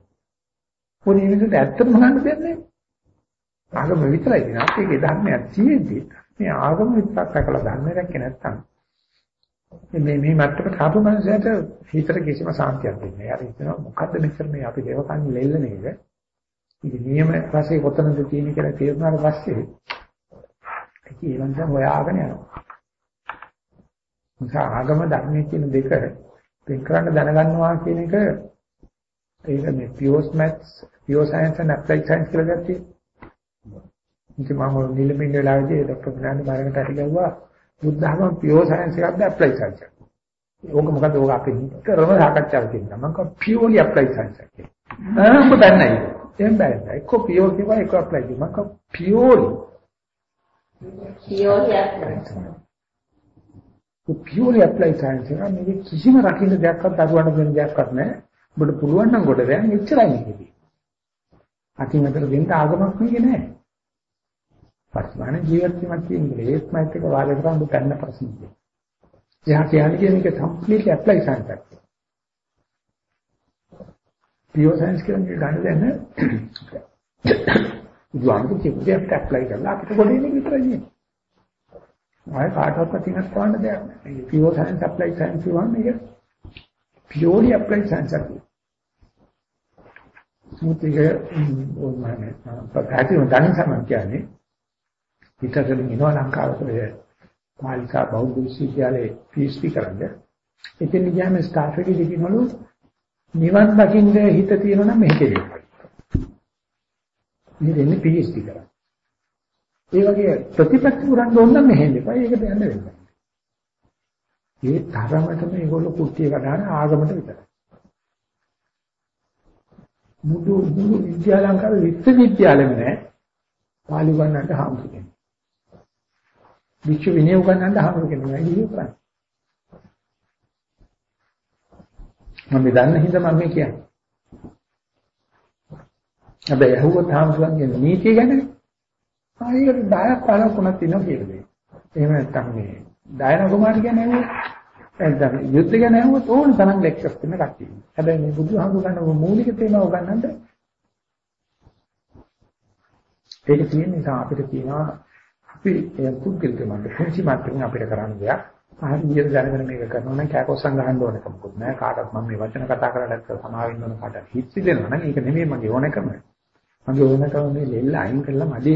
මොකද මේ විදිහට ඇත්තම ගන්න දෙන්නේ ආගම විතරයි නේ අපේ ධර්මයක් තියෙද්දි මේ ආගම විතරක් රැකලා ධර්ම රැක්කේ නැත්තම් මේ මේ මට්ටමට ආපු මනසට හිතට කිසිම සාන්තියක් දෙන්නේ නැහැ. අර හිතනවා මොකද්ද මෙච්චර මේ අපි දේවකන් ලෙල්ල නේද? ඉතින් නියම රසයේ කොතනද තියෙන්නේ කියලා තේරුණාට පස්සේ ඒක ඊළඟට හොයාගෙන යනවා. නිසා ආගම ධර්මයේ කියන දෙක වෙන් කරන්න දැනගන්නවා කියන එක ඒක මේ pure maths, pure science and applied science කියලා දෙයක් තියෙනවා. ඉතින් මම නිලමින් වෙලාවේදී ડોક્ટર ප්‍රනාන්දු මාර්ගට ඇවිල්ලා බුද්ධ ධර්ම pure science එකක්ද applied science එකක්ද? ඕක මොකද ඕක අපි නිතරම සාකච්ඡාවක් තියෙනවා. මම කිව්වා purely applied science එකක් කියලා. ආ මොකද නැහැ. එහෙම බෑ. එක්ක pure කියවා එක්ක applied කියවා. මම කිව්වා purely purely applied. purely applied science එක මේක කිසිම රකින්න දෙයක්වත් දරුවන්ට දෙන්න දෙයක්වත් නැහැ. ඔබට පුළුවන් නම් කොට දැන් එච්චරයි මේකදී. අකින් අතර දෙන්න ආගමක් මේකේ නැහැ. පස්වාන ජීවිතයක් කියන්නේ ඒත් මයිත් එක වාද කරන් දුකන්න ප්‍රශ්නේ. එයා කියන්නේ මේක කම්ප්ලීට්ලි ඇප්ලයි සයින්ස් එකක්. පියෝ සයින්ස් කියන්නේ ගන්න දැන දුවන්තු කිව්වේ අපිට ඇප්ලයි කරලා අපිට ගොඩේන්නේ විතරයි නේ. ආය කාටවත් අතිනක් කරන්න දෙයක් නැහැ. පියෝ සයින්ස් ඇප්ලයි සයින්ස් වුණා මේක පියෝලි ඇප්ලයි සයින්ස් එකක්. මුතික ඕනෑම පැහැදිලිව දැන සමන් කියන්නේ පිටකලින් එනවා ලංකාවට ඔය පාලිකා බෞද්ධ විශ්වවිද්‍යාලයේ PhD කරන්නේ. ඉතින් ගියාම ස්ටාෆ් එකේ දෙකිනවලු නිවන් දකින්න හිත තියෙනවා නම් මෙහෙට එන්න. මේ දෙන්නේ PhD කරා. ඒ වගේ ප්‍රතිපත්ති පුරන්න ඕන නම් මෙහෙන්න එපා. ඒකට යන්න වෙනවා. ඒ තරමටම මේගොල්ලෝ කුට්ටිය කඩන ආගමට විතරයි. මුදු මුදු විද්‍යාලංකාර විශ්වවිද්‍යාලෙම නෑ. පාලි උගන්නන්න හාමුදුරුවෝ. විශ්ව විනය උගන්නන්න හාමුදුරුවෝ නෑ ඉන්නේ. මම දන්න හින්දා මම මේ කියන්නේ. හැබැයි අහුවත් හාමුදුරුවන්ගේ නීතිය ගැන ආයෙත් 10ක් 15ක් වුණත් තියෙනවා කියලා. එහෙම නැත්නම් මේ ඩයනා කුමාරි ගැන නැත්නම් යුද්ධ ගැන අහුවොත් ඕන තරම් ලෙක්චර්ස් දෙන්න කට්ටිය. හැබැයි මේ බුදුහාමුදුරු ගන්න මූලික තේමාව උගන්නන්න ඒක තියෙන නිසා අපිට කියනවා අපි ඒ පුද්ගලික මත පුංචි මාත්‍රෙන් අපිට කරන්න දෙයක්. හරියට දැනගෙන මේක කරනවා නම් කෑකොස්සන් ගහන්න ඕන කමකුත් නෑ. කාටවත් මම මේ වචන කතා කරලා නැත්නම් සමාවෙන්න ඕන කාටවත් හිච්චි දෙනවා නම් ඒක නෙමෙයි මගේ ඕනකම. මගේ ඕනකම මේ ලෙල්ල අයින් කරලා මදි.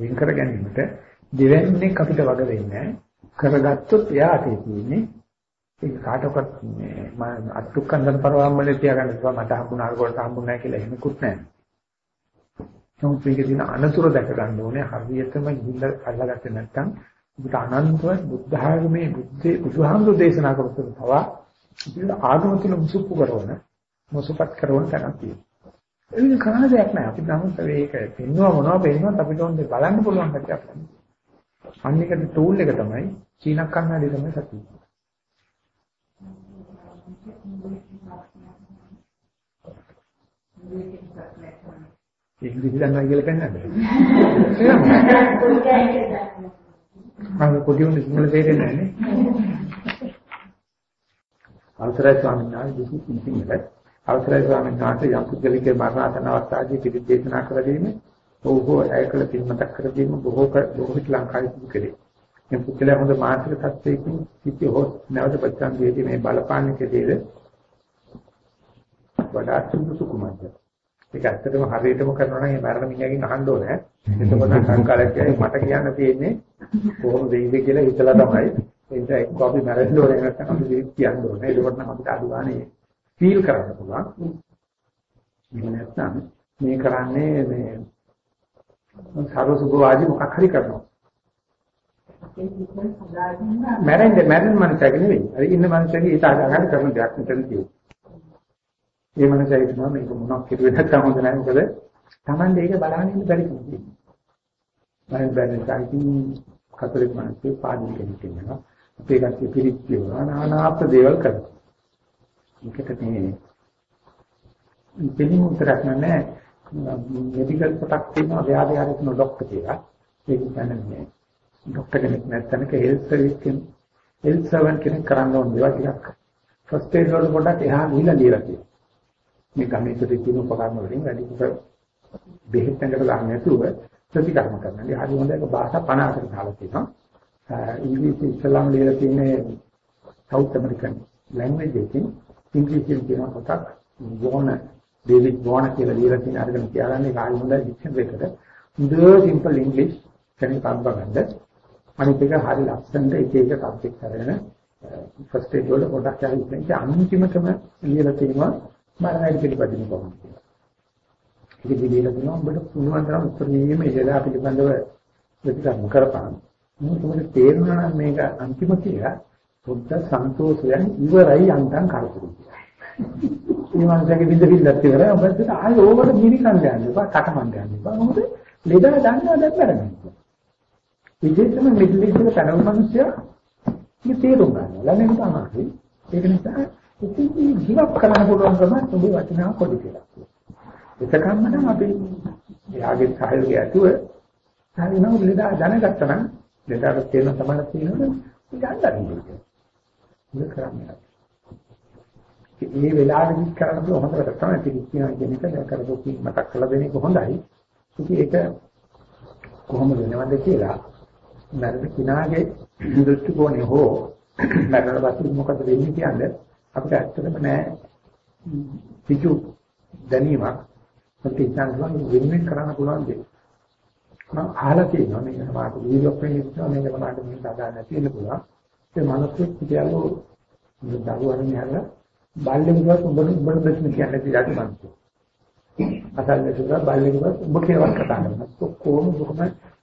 වෙන් කර ගැනීමට දෙවන්නේ අපිට වග වෙන්නේ කරගත්තොත් එයා අතේ තියෙන්නේ ඒක කාටවත් මේ මම අත්ුක්කන්දන පරවම්මලේ තියාගන්න බෑ මට හම්බුනාර කොට හම්බුනේ නැහැ කියලා එහෙමකුත් නැහැ. නමුත් මේකේ තියෙන අනතුරු දැක ගන්න ඕනේ හරියටම ගිහිල්ලා අල්ලගත්තේ නැත්නම් ඔබට අනන්තව බුද්ධ ආගමේ බුද්ධේ බුදුහාමුදුරු දේශනා කරපු තවා ඉතින් ආගම තුල මුසුප්පු කරන මුසුපත් කරන තැනක් තියෙනවා. ඒක කරන්න දෙයක් නැහැ. අපි නමුත් මේක පෙන්නවා මොනවද පෙන්වන්නත් අපිට ඕනේ බලන්න පුළුවන් කතියක් නැහැ. අනිකට ටූල් එක තමයි චීන කන්නඩි තමයි සතිය. ඉංග්‍රීසි දන්නවා කියලා පෙන්නන්නද? මම පොඩි උන් සිංහල තේරෙන්නේ නැහැ අවසරයි ස්වාමීන් වහන්සේ දුසු සිංහල අවසරයි ස්වාමීන් වහන්සේ යම් පුද්ගලිකේ මරණාසන්න අවස්ථාවේදී පිළිත් දේශනා කර දීමේ ඔහු ඇයකල පින්මතක් කර දීම බොහෝ බොහෝ ලංකාවේ සිදු කෙරේ. මේ පුද්ගලයා හොඳ මානසික තත්ත්වයකින් සිටි හොත් නැවත පච්චාන්දයේදී මේ බලපාන්නකදීද වඩා සුදුසු කුමක්ද? ඒක ඇත්තටම හරියටම කරනවා නම් ඒ මරණ මිනිහගෙන් අහන්න ඕනේ. එතකොට සංකාරයක් කියන්නේ මට කියන්න තියෙන්නේ කොහොමද ඉන්නේ කියලා හිතලා තමයි. ඒ නිසා එක්ක අපි මැරෙන්න ඕනේ නැත්නම් අපි ජීවිත කියන්න ඕනේ. ඒකවත් නම් අපිට අදුවානේ ෆීල් කරන්න පුළුවන්. එහෙම නැත්නම් මේ කරන්නේ මේ සරසුභවාදී මොකක් හරි කරනවා. මැරෙන්න මැරෙන්න මනසක නෙවෙයි. අර ඉන්න මනසක ඊට අදාළ කරන දෙයක් මෙතන තියෙනවා. ඒ මනසයි කියනවා මේක මොනවක් කිරුවේ නැත්නම් හොඳ නැහැ මොකද Taman දෙයක බලන්න ඉන්න බැරි කෙනෙක්. මම බැලන්ස් අයිති කතරික මනසේ පාඩම් කෙනෙක් ඉන්නවා. අපේ කට්ටිය පිළිත් කියනවා නානාත් දේවල් කරනවා. මේකට මේ පිළිම උත්තරක් නැහැ. මෙඩිකල් පොතක් තියෙනවා ව්‍යාධි හරින ડોක්ටර් කියලා. ඒක කියන්නේ ડોක්ටර් කෙනෙක් නැත්නම් හෙල්ත් සර්විස් කෙනෙක් හෙල්ත් සර්වන්ට් කෙනෙක් කරන්න ඕන දේවල් ටිකක් ෆස්ට් ඒඩ් වල පොඩක් එහා ගිහිල්ලා ලියලා තියෙනවා. මේ ගමේ තිබෙන උපකරණ වලින් වැඩි කොට බෙහෙත් ඇඟට දාන්න නැතුව ප්‍රතිකර්ම කරනවා. ඒ හරි හොඳ එක. භාෂා 50කට දාලා තියෙනවා. ඉංග්‍රීසි ඉස්ලාම් ලියලා තියෙන සවුත් ඇමරිකන් ලැන්ග්වේජ් එකකින් ඉංග්‍රීසියෙන් කියන කොටක් වෝන ඩේවිඩ් වෝන කියලා ලියලා තියෙන අරගෙන කියලානේ කායි හොඳ ඩික්ෂනරි එකට. හොඳ සිම්පල් ඉංග්‍රීසි කෙනෙක් අත්බගන්න අනිත් එක හරි ලස්සනට එක එක සබ්ජෙක්ට් කරගෙන ෆස්ට් ඒඩ් වල පොඩක් හරි ඉතින් අන්තිමටම ලියලා තියෙනවා මරණය පිළිපදින කොහොමද කියලා. ඒක දිවිලා දෙනවා ඔබට පුළුවන් තරම් උත්තර දීමේ ඉඳලා පිළිබඳව ප්‍රතිකර්ම කරපන්. මොකද තේරුණා නම් මේක අන්තිම කියලා පොඩ්ඩ සන්තෝෂයෙන් ඉවරයි අන්තම් කරපුරු. මේ මනසගේ බින්ද බින්දත් ඉවරයි ඔබට ආයෙ ඕකට ගිනි කන්න යන්න එපා කටමන් යන්න එපා. මොකද ලෙඩ දන්නවා දැන් වැරදි. විශේෂම මිඩල් ඉස්ට් එක පැනවන මිනිස්සයා මේ තේරුම් ගන්නවා. ළමෙන් තමයි. ඒක නිසා ඉතින් ජීවත් කරන්න පුළුවන් ගම උඹේ වටිනා කොටි කියලා. එතකම්ම නම් අපි යාගේ සහයෝගය ඇතුව හරිනව ලෙඩා දැනගත්තා නම් ලෙඩාට තේරෙන සමාන තියෙනවනේ ගන්න අරින්නේ. ඒක කරන්නේ. මේ වෙලාවෙදි කරන්න පුළුවන් හොඳට තමයි පිළිච්චිනා කියන එක දැන් කරපු මතක් කරලා දෙන එක හොඳයි. ඉතින් ඒක කොහොමද වෙනවද කියලා මරණ කිනාගේ දෘෂ්ටි කෝණය හෝ මරණ වස්තු මොකද වෙන්නේ කියන්නේ අපිට ඇත්තටම නෑ පිටු දැනීමක් අපිට ඉස්සන්සන් වෙන්නේ කරන්න පුළුවන් දෙයක්. මම අහලා තියෙනවා මේක සමාජ වීඩියෝ එකකින් ඉස්සර මේක සමාජ මේක අදාළ නැති වෙන්න පුළුවන්. ඒ මනසේ පිටියලෝ දරුවන් යනවා බල්ලෙකුට උඹ උඹ ප්‍රශ්න කියන්නේ ඉතින් යට මනස. අසල්ලේ සුරා බල්ලෙකුට උඹ කියලා කතා කරනවා. කොහොම කොහොම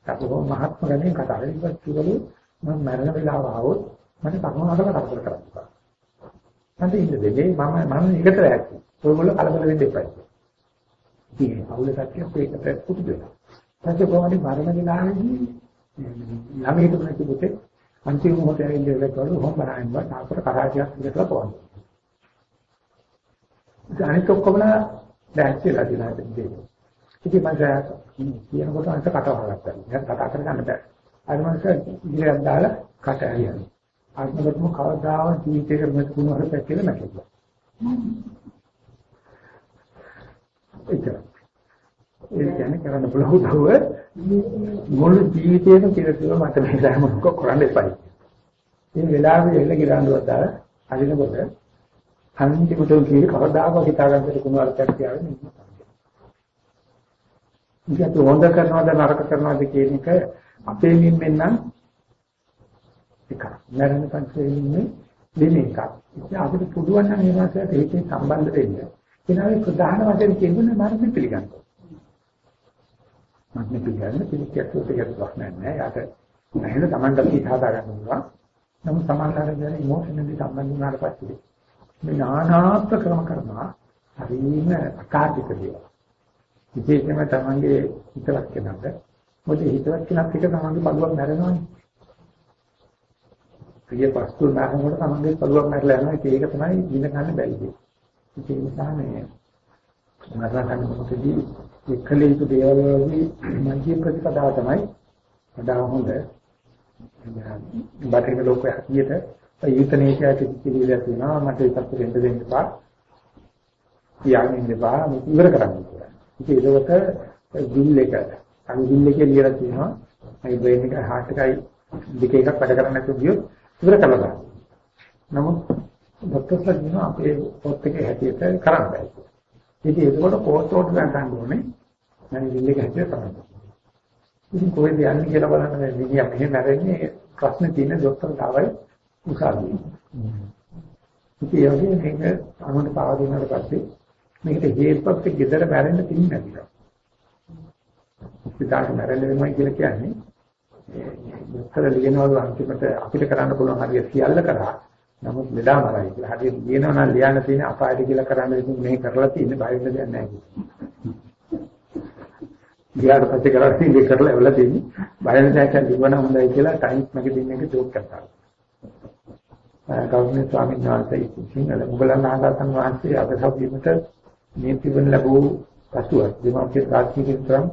අපෝ මහත්ම ගැන කතා කරලා ඉවරයි මම මරණ වෙලාව ආවොත් මට කර්මවලට කරදර කරන්න. මට ඉන්න දෙන්නේ මම මම එකට රැක්කි. ඔයගොල්ලෝ කලබල වෙන්න එපා. ඉතින් අවුල සත්‍යයක් ඒකට පුදු වෙනවා. ඊට කොහොමද මරණ වෙලාවේදී ළමයි තුන කිව්වොත් අන්තිම මොහොතේ ඇවිල්ලා ඉවරකවලු හොම් බරයින් වත් ආපර කරාටියක් විතර පොවන්න. අනිත් ඔක්කොම දැක්කලා දිනා දෙන්නේ. ඉතින් මම කියනකොට අන්ත කතාව ගත්තා. දැන් කතා කරගන්න බෑ. අර මනස ඉතිරියක් දාලා කට ඇරියනවා. ආත්මගතම කවදාවත් ජීවිතේක මෙත් කුණු හරපැක් කියලා නැතිව. ඒක. ඒ කියන්නේ කරන්න පුළුවන් උදව්ව මුළු ජීවිතේම කියලා කිව්ව මට මේ ධර්ම මොකක් කරන්න එපයි. මේ වෙලාවේ එල්ල ගිරාඬුවක් දාලා අදිනකොට අන්තිමට කීරි කවදාකවත් හිතා ගන්නට කුණු අර්ථයක් කියන්නේ නෙමෙයි. ඉතින් හොඳ කරනවද නරක කරනවද කියන එක අපේ මිම්මෙන් නම් එකක්. නරන පංචේන්නේ දෙන එකක්. ඉතින් අපිට පුළුවන් නම් මේ මාසයට ඒකේ සම්බන්ධ වෙන්න. ඒනාවේ ප්‍රධාන වශයෙන් කියන්නේ මරණ පිළිගන්නවා. මරණ පිළිගන්න පිළිච්චයක් උදේට ප්‍රශ්නයක් නෑ. යාට නැහෙන Tamanට පිට හදා ගන්න පුළුවන්. නමුත් සමානතර කියන ඉමෝෂනලි සම්බන්ධ වුණාට පස්සේ මේ නානාත්ම ක්‍රම කරනවා හරිම අකාර්යක දේවල්. විශේෂයෙන්ම තමන්ගේ හිතවත් කෙනාට මොකද හිතවත් කෙනාත් එක තමන්ගේ බලුවක් නැරෙනවනේ. ප්‍රිය වස්තු නැරෙනකොට තමන්ගේ බලුවක් නැරලා යනවා. ඒක තමයි ඉඳ ගන්න බැරි ඒ නිසා මේ මරණ මොහොතදී එක්කලේ යුතු දේවල් වලදී මධ්‍ය ප්‍රතිපදාව තමයි වඩා හොඳ. බටහිර ලෝකයේ හැටියට යුතනේකයට පිළිවිලා තියෙනවා මට ඒකත් දෙන්න දෙන්න බා. කියන්නේ බා ඉවර කරන්න කියලා. ඉතින් ඒකට බිල් එක අනි බිල් එකේ ලියලා තියෙනවා. මේ බ්‍රේන් එක හાર્ට් එකයි දෙක එකක් වැඩ කරන්නේ නැතුව ගියොත් ඉවර කරලා ගන්න. නමුත් ડોක්ටර්ස්ලා කියනවා අපේ පොත් එකේ හැටියට කරන්න බෑ. ඉතින් ඒකකොට පොත් උඩ ගන්න ඕනේ. මම බිල් එක හැටියට කරන්න. ඉතින් කොහෙද යන්නේ කියලා බලන්න මේ විදිය මෙහෙම නැරෙන්නේ ප්‍රශ්නේ තියෙන ડોක්ටර් තාවයි උසාවියේ. ඉතින් ඒ වගේ මේක අනුන්ට පාවා දුන්නාට පස්සේ මේකට හේතුවක් ගෙදර මැරෙන්න තින්නේ නැතිව. ඉස්පිතාලේ මැරෙන්න වෙනවා කියලා කියන්නේ ડોක්ටර් ලියනවලු අන්තිමට අපිට කරන්න පුළුවන් හරිය සියල්ල කරා. නමුත් ලෙඩා මරයි කියලා. හරියට ලියනවා නම් ලියන්න තියෙන අපායට කියලා කරන්න ඉතින් මේ කරලා තියෙන්නේ බය වෙන්න දෙයක් නැහැ. ගියාට පස්සේ කරන්නේ ඉන්නේ කරලා එවලා තියෙන්නේ බය වෙන දෙයක් ලියවන හොඳයි කියලා ටයිම්ස් මැගසින් එකේ ජෝක් කරනවා. ගෞරවනීය ස්වාමීන් වහන්සේ සිංහල මුගලන් ආගතන් වහන්සේ අදසවීමට නියතිවෙන ලැබූ පසුව දෙමාපිය ප්‍රාථමික ක්‍රම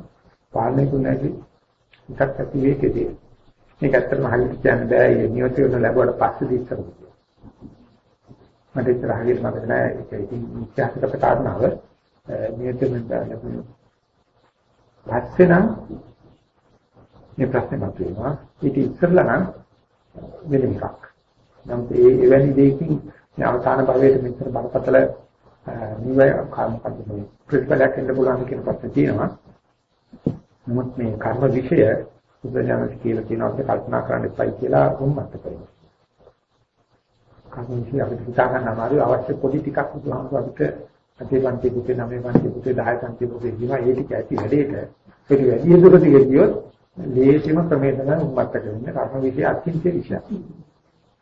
පාලනය කරන්නදී එකක් ඇති වේකදී මේක ඇත්තටම හරියට කියන්න බෑ. ඒ නියතිවෙන ලැබුවට පස්සේ දිස්සර මට ඉතර හරියට මතක නෑ. ඒක ඉතින් ඉතිහාසගත කාරණාව නියතිවෙන ලැබුණ. පස්සේ නම් මේ ප්‍රශ්නේ මතුවෙනවා. ඊට ඉස්සෙල්ලා නම් වෙන එකක්. නමුත් ඒ එවැනි දෙයකින් අවසාන භවයේ මෙතන බරපතල නිවය කාමපද මේ ප්‍රතිඵලයක් එන්න පුළුවන් කියන ප්‍රශ්නේ තියෙනවා. නමුත් මේ කර්ම විෂය බුදුජානක කියලා කියනවා අපිට කල්පනා කරන්න එපයි කියලා උන්මත්ත කරනවා. කර්ම විෂය අපිට හිතා ගන්න අමාරු අවශ්‍ය පොඩි ටිකක් බුදුහාමුදුර අපිට අතේ පන්ති පුතේ නවයේ පන්ති පුතේ 10 පන්ති පුතේ දිනා ඒ ටික ඇති වැඩේට ඒක වැඩි දුරට ගියොත් ලේසිම ක්‍රමේ තමයි උන්මත්ත කරන්නේ කර්ම විෂය අත්‍යන්ත විෂය.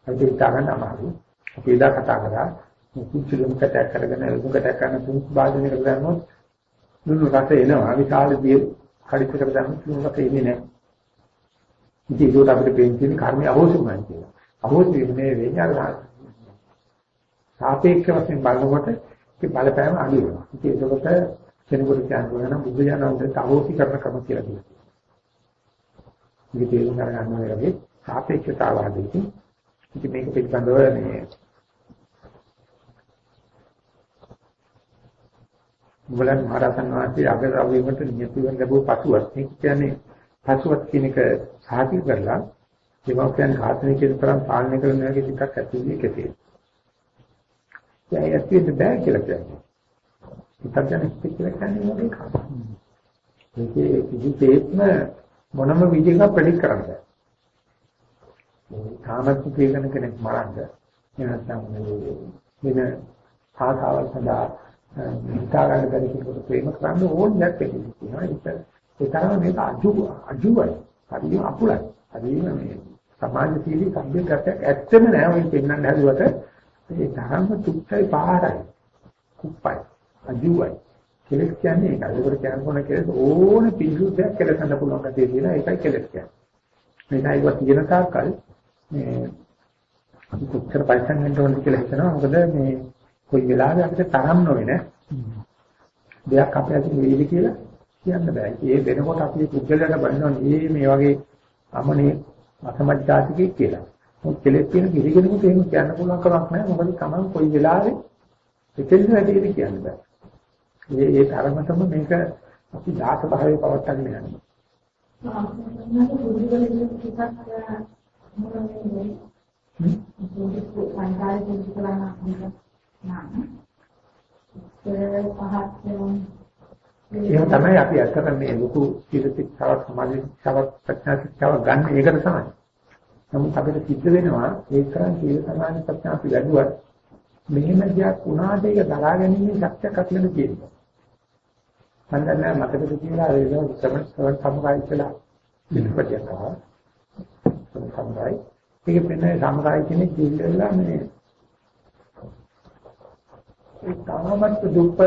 අපිට හිතා ගන්න අමාරු. අපි එදා කතා කරා කුංචි ලුම්කට කරගෙන ලුම්කට කරන තුන් භාජනයකට ගන්නොත් ලුණු රස එනවා විශාල දිය කඩਿੱත්තකට දාන්න ලුණු රස එන්නේ නැහැ. ඉතින් ඒකට අපිට පේන්නේ කර්මය අහෝසුමයි කියලා. අහෝසු වෙන්නේ වෙන්නේ සාපේක්ෂ වශයෙන් බලනකොට ඒ බලපෑම අඩු වෙනවා. ඉතින් ඒකට කෙනෙකුට කියන්න නම් බුද්ධ ඥානවන්තට අහෝසි කරන ක්‍රම කියලා කියනවා. මේක තේරුම් ගන්න ඕනේ සාපේක්ෂතාවාදීකින් ඉතින් මේක පිළිබඳව මේ මුගලන් මහරහතන් වහන්සේ අගරවීමට නියතිවෙන් ලැබුව පසුවත් මේ කියන්නේ පසුවත් කියන එක සාහිත්‍ය කරලා දෙමව්පියන් ඝාතනය කියන තරම් පාලනය කරන හැකි ටිකක් ඇති වෙන්නේ කෙසේ. ඒ ඇත්තට බෑ කියලා කියන්නේ. ඉතින් කියලා කියන්නේ මොකද කාරණා. ඒකේ කිසිසේත්ම මොනම විදිහක ප්‍රෙඩික් කරන්න බෑ. කාමත්ව කියන කෙනෙක් මරන්න එහෙනම් වෙන ආසාවල් සඳහා හිතා ගන්න බැරි කෙනෙකුට ප්‍රේම කරන්න ඕන දෙයක් තියෙනවා ඒක ඒ තරම මේක අජු අජුවයි. හරිය අපුලයි හරිය මේ සමාජශීලී සભ્યකයක් ඇත්තම නෑ ඔය පෙන්වන්න හැදුවට. ඒ තරම තුච්චයි පාරයි. කුප්පයි. අජුවයි. කෙලෙස් කියන්නේ ඒකයි ඒකට කියන්න ඕන කෙලෙස් ඕන පිළිසුදයක් කෙලසන්න පුළුවන් කතිය තියෙන එකයි කෙලෙස් කියන්නේ. මේකයි වත් කියන තාක්කල් මේ අපි කොච්චර පරිස්සම් වෙන්න ඕනද කියලා හිතනවා. මොකද මේ කොයි වෙලාවෙ අපිට තරම් නොවන දෙයක් අපේ අතින් වෙයිද කියලා කියන්න බෑ. ඒ වෙනකොට අපි පුද්ගලයාට බලනවා මේ මේ වගේ අමනේ අසමජ්ජාතිකේ කියලා. මොකද කෙලෙස් කියන කිසි කෙනෙකුට එහෙම කියන්න පුළුවන් කමක් නැහැ. මොකද Taman කොයි වෙලාවෙ එතෙන්ද වැඩිද කියන්න බෑ. ඒ ඒ තරමටම මේක අපි දාස භාවයේ පවත්වාගෙන යනවා. සංකාරය පුරුදු කරන නම් ඒ පහත් එහෙම තමයි අපි ඇත්තටම මේ ලොකු සිල්පික්ෂාවක් සමාධි ශික්ෂාවක් ප්‍රඥා ශික්ෂාවක් ගන්න ඒකට තමයි. නමුත් අපිට සිද්ධ වෙනවා ඒ තරම් සීල සමාධි ප්‍රඥා අපි වැඩුවත් මෙහෙම දෙයක් වුණාට ඒක දරා ගැනීම ශක්තියක් අපිට තියෙනවා. මම දැන් මතකද කියලා ඒ සමස් සමස් සමුගායි කියලා පිටපතියක් ආවා. සමුගායි. ඒක වෙන්නේ සමුගායි කෙනෙක් ජීවිතේලා මේ ඒ තාමත් දුප්පත්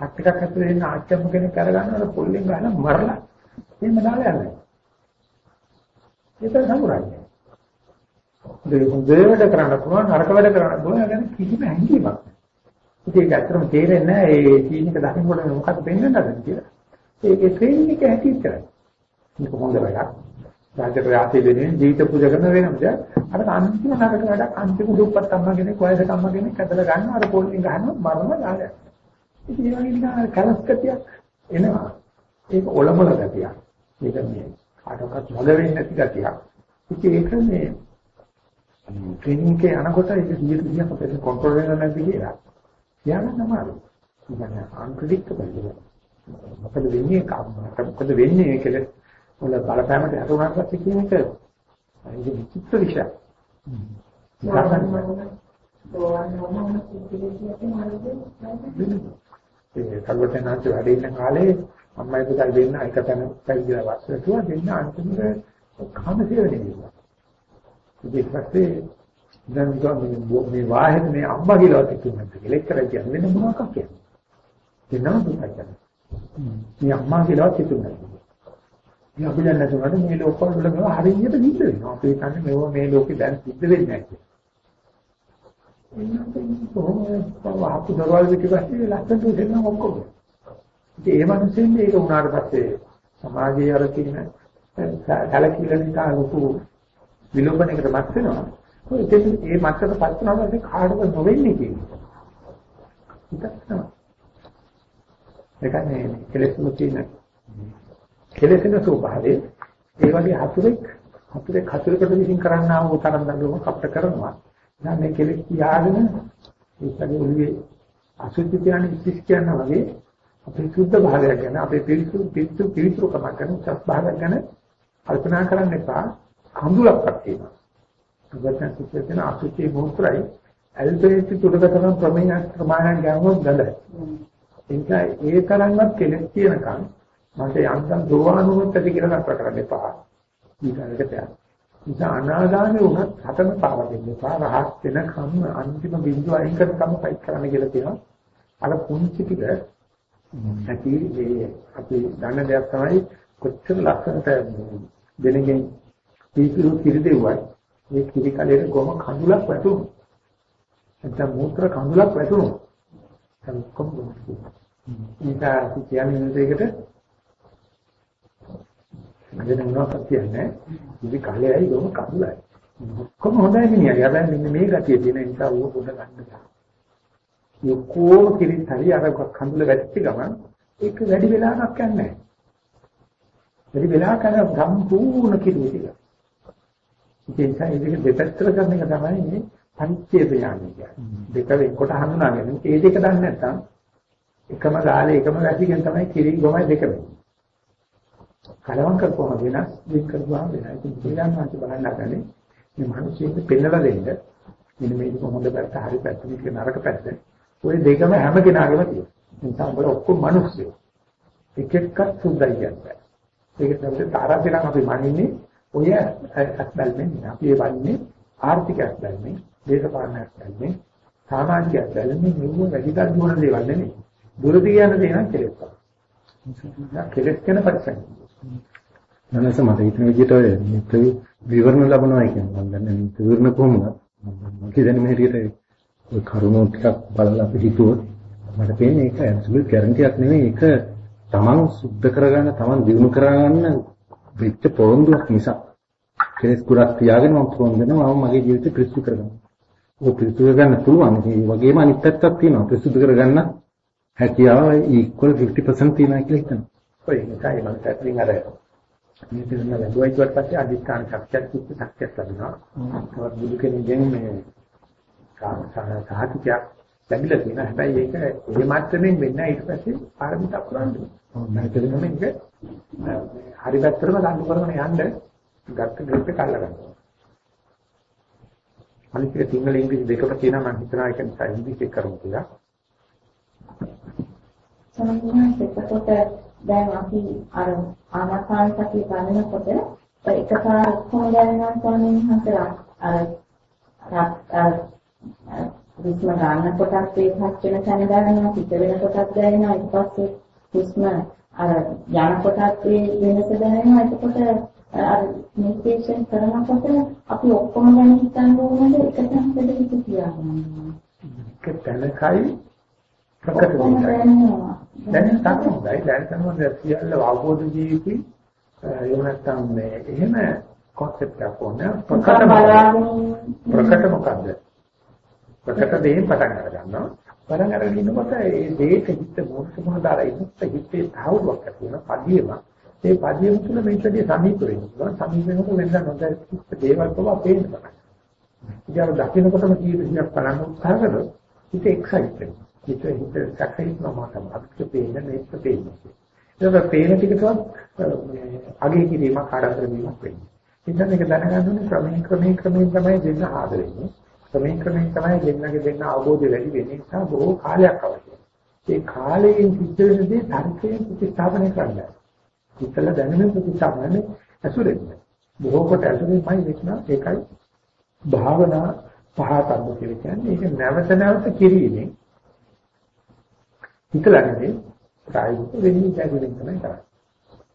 හත් ටිකක් ඇතුලේ ඉන්න ආච්චම්ම කෙනෙක් කරගන්නකොට පොල්ලෙන් ගහලා මරලා එහෙම දාලා යනවා. ඒක සමුරායි. දෙක හොඳට කරන්න පුළුවන් නරක වැඩ කරන්න පුළුවන් ගැන කිසිම හැඟීමක් නැහැ. ඒක ඇත්තටම තේරෙන්නේ නැහැ ඒ සීන් එක දකින්නකොට මොකක්ද වෙන්නද කියලා. ඒකේ ට්‍රේනින් එක හැටි කරන්නේ. මේක හොඳ වැඩක්. රාජ්‍ය ප්‍රාතිය දෙන්නේ ජීවිත පුජා කරන වෙනමද අර අන්තිම නරක වැඩක් අන්තිම දුප්පත් අම්මා කෙනෙක් වයසක අම්මා කෙනෙක් ඇදලා ගන්නවා අර පොල්ලින් ගහනවා මරන ගාලා. ඉතින් ඒ වගේ නිකන් කලස්කතියක් එනවා. ඒක ඔලමුල ගතියක්. ඒක මේ කාටවත් වග වෙන්නේ නැති ගතියක්. ඉතින් ඒක මේ ට්‍රේනින් එකේ යනකොට ඒක 100% අපිට කන්ට්‍රෝල් වෙන්න නැති කියලා. කියන්න තමයි. කියන්නේ අන්ප්‍රෙඩික්ටබල් එක. මොකද වෙන්නේ කාමකට මොකද වෙන්නේ කියලා වල බලපෑමට යතුණාට පස්සේ කියන එක ඒක විචිත්‍ර විෂයක්. ඒ කල්වතනාච වැඩ ඉන්න කාලේ අම්මයි පුතයි දෙන්න එකතැන පැවිදිලා වස්තු තුවා දෙන්න අන්තිමට කාම සේවනය කරනවා. ඉතින් පස්සේ දැන් මේ වාහෙන මේ අම්මා කියලා තිබුණා කියලා එක්කර කියන්නේ මොනවද කියන්නේ. දෙන්නම පුතයි. මේ අම්මා කියලා තිබුණා. ඉතින් අපි දැන් නැතුනට මේ ලෝකවල වල මේවා හරියට සිද්ධ වෙනවා. අපි හිතන්නේ මේවා මේ ලෝකේ දැන් සිද්ධ වෙන්නේ නැහැ කියලා. එන්නත් කොහොමද වහපු දරවල් පිටිපස්සේ ලස්සනට දෙන්න ඔක්කොම. ඉතින් ඒ මිනිස්සුන් මේක උනාට පස්සේ සමාජයේ අර තියෙන කලකිරීම නිසා ලොකු විලෝපණයකට මත් වෙනවා. ඒකෙන් ඒ මත්තට පත් වෙනවා නම් කාටද නොවෙන්නේ කියන්නේ. හිතක් තමයි. ඒකනේ කෙලෙස් මුචින කෙලෙසෙන ස්වභාවය ඒ වගේ හතුරෙක් හතුරෙක් හතුරකට විසින් කරන්නා වූ තරම් දඬුවම කප්ට කරනවා. දැන් මේ කෙලෙස් තියාගෙන ඒකගේ ඔළුවේ අසුචි කියන්නේ ඉස්සිස් කියන වගේ අපේ සුද්ධ භාවයක් ගැන අපේ පිරිසුදු පිරිසුදු පිරිසුදුකම ගැන උසස් භාවයක් ගැන කල්පනා කරන්න එපා. කඳුලක්වත් තියෙනවා. සුගතන සුචේතන අසුචි මොහොතයි ඇල්පේටි තුඩකතරම් ප්‍රමේය ප්‍රමාණයක් ගන්නොත් ගඳයි. ඒ තරම්වත් කෙලෙස් තියෙනකන් මට යන්තම් දුරවානුවත් ඇති කියලා නතර කරන්න එපා. ඊළඟට යන්න. නිසා අනාගාමී වුණත් හතම පාව දෙන්න එපා. රහත් වෙන කම් අන්තිම බිඳුව අයින් කරනකම් ෆයිට් කරන්න කියලා කියනවා. අර පුංචි ටික ඇති මේ අපි දන්න දෙයක් තමයි කොච්චර ලස්සනට දෙනගෙන් පිටු කිරි දෙවුවත් මේ කිරි කලේ ගොම කඳුලක් වැටුණු. නැත්නම් මූත්‍ර කඳුලක් වැටුණු. සම්කොම් දුන්නා. ඊට අපි කියන්නේ මේකට මම මොනවද කියන්නේ ඉති කලෙයි ගොම කඳුලයි කොහොම හොඳයි මිනිහා. හැබැයි මෙන්න මේ ගතිය තියෙන නිසා ඌ පොඩ ගන්න බෑ. යකෝ කිරිත් හරි අර කඳුල වැටිච්ච ගමන් ඒක වැඩි වෙලාවක් යන්නේ වැඩි වෙලාවක් යන සම්පූර්ණ කිරිය ටික. ඒ නිසා ඒක දෙපැත්තට කරන එක තමයි මේ පංචේ ප්‍රයාණය කියන්නේ. දෙක වෙනකොට හඳුනාගෙන ඒ දෙක දන්නේ නැත්නම් එකම ගාලේ එකම වැටිගෙන තමයි කිරි ගොමයි දෙක වෙන්නේ. කලවම් කරපුවම වෙනස් වෙන කරපුවම වෙනස්. ඉතින් බුදුරජාණන් වහන්සේ බලන්න හදන්නේ මේ මිනිස්සුන්ට පෙන්නලා දෙන්න. මෙන්න මේක හොඳ පැත්ත, හරි පැත්ත, මේක නරක පැත්ත. ওই දෙකම හැම කෙනාගේම තියෙනවා. ඒ නිසා උඹලා ඔක්කොම මිනිස්සු. එක එකක් සුද්ධයි කියන්නේ. ඒක තමයි තාරාතිරම් අපි මනින්නේ ඔය අත්බල්මෙන් අපි ඒ වන්නේ ආර්ථික අත්බල්මෙන්, දේශපාලන අත්බල්මෙන්, සමාජික අත්බල්මෙන් මෙන්න වැඩිකල් දුවන දේවල් නෙමෙයි. දුරදී යන දේ නම් කෙලෙස් තමයි. කෙලෙස් කියන පරිසංගය. නැනස මට හිතන විදිහට ඔය මිත්‍ර විවරණ ලැබනවා කියන්නේ මම දන්නේ මිත්‍ර විවරණ කොහොමද මම කියන්නේ මේ හැටියට ඔය කරුණෝ ටිකක් බලලා අපි හිතුවොත් මට පේන්නේ ඒක ඇබ්සලියුට් ගැරන්ටියක් නෙවෙයි ඒක තමන් සුද්ධ කරගන්න තමන් දිනු කරගන්න වෙච්ච පොරොන්දුවක් නිසා කෙලස් කුරක් තියාගෙන මම පොරොන්දු වෙනවා මම මගේ ජීවිතේ පිරිසුදු කරගන්න. ඔය පිරිසුදු කරගන්න පුළුවන්. ඒ වගේම අනිත් පැත්තක් තියෙනවා. පිරිසුදු කරගන්න හැකියාව equal 50% තියෙනවා කියලා හිතනවා. ඔය නිකයි මම පැත්තෙන් අර මේ දෙන්න ලැබුවා ඊට පස්සේ අධිෂ්ඨාන ශක්තියක් කිච්ච ශක්තියක් ලැබෙනවා. තවත් බුදු කෙනෙක්ගෙන් මේ සාහිත්‍යයක් ලැබිලා තියෙනවා. හැබැයි ඒක ඒ මාත්‍රෙමින් වෙන්නේ ඊට පස්සේ පාරමිතා පුරන්නේ. ඔව් නැත්නම් මේක හරි පැත්තටම ගන්න කරගෙන යන්න ගත්ත ග්‍රිප් එක අල්ලගන්නවා. අනිත් එක සිංහල ඉංග්‍රීසි දෙකම තියෙනවා මම හිතනවා ඒක නිසා ඉංග්‍රීසි කරමු කියලා. සමහරවිට එතකොට දැන් අපි අර ආනාපාන සතිය ගන්නකොට එකපාර ඔක්කොම දැනෙනවා ස්වාමීන් වහන්සේ අර හුස්ම ගන්න කොටත් ඒකත් වෙන තැන දැනෙනවා පිට වෙන කොටත් දැනෙනවා ඊට පස්සේ හුස්ම අර යන කොටත් වෙනස දැනෙනවා එතකොට අර මෙඩිටේෂන් කරනකොට අපි ඔක්කොම ගැන හිතන්න ඕනද එක තැනකට හිත තියාගන්න. ඒක තැනකයි ප්‍රකට වෙනවා. දැන් තමයි දැන් තමයි සියල්ල අවබෝධ ජීවිතي එහෙම නැත්නම් මේ එහෙම concept එකක් ඕන. ප්‍රකට ප්‍රකට මොකද්ද? ප්‍රකට දෙයින් පටන් ගන්නවා පටන් අරගෙන ඉන්නකොට ඒ දෙයක හිත මොහොතම දාලා ඉන්නත් හිතේ තහවුරක් ඇති වෙනවා. පදියම. ඒ පදියම තුළ මේකදී සමීප වෙනවා. සමීප වෙනකොට වෙනද නොදැක්ක දේවල් පවා පේන්න පටන් ගන්නවා. ඉතින් දකින්නකොටම ජීවිතයක් බලන්න උත්සාහ කරලා හිත එක්සයිට් වෙනවා. හිත හිත සැකහිතනම තමයි අපිට පේන්නේ මේක පේන්නේ. ඒක පේන ටිකටවත් මේ අගේ කිරීමක් ආඩම්බර වීමක් වෙන්නේ. ඉතින් මේක දැනගන්න ඕනේ ක්‍රමයෙන් ක්‍රමයෙන් ක්‍රමයෙන් තමයි දෙන්න ආදරෙන්නේ. ක්‍රමයෙන් ක්‍රමයෙන් තමයි දෙන්නගේ දෙන්න අවබෝධය වැඩි වෙන්නේ. නිසා බොහෝ කාලයක් අවශ්‍යයි. ඒ කාලයෙන් සිද්ධ වෙනදී තර්කයෙන් ප්‍රතිස්ථාපනය කරන්න. ඉතල දැනෙන ප්‍රතිස්ථාපනය ඇසුරෙන්නේ. බොහෝ කොට ඇසුරෙන්මයි වෙන්න ඒකයි භාවනා පහතක් කියලා කියන්නේ. ඒක නැවත නැවත කිරීමෙන් හිතලා නෙවෙයි ප්‍රායෝගික වෙන්නේ දැකගෙන තමයි කරන්නේ.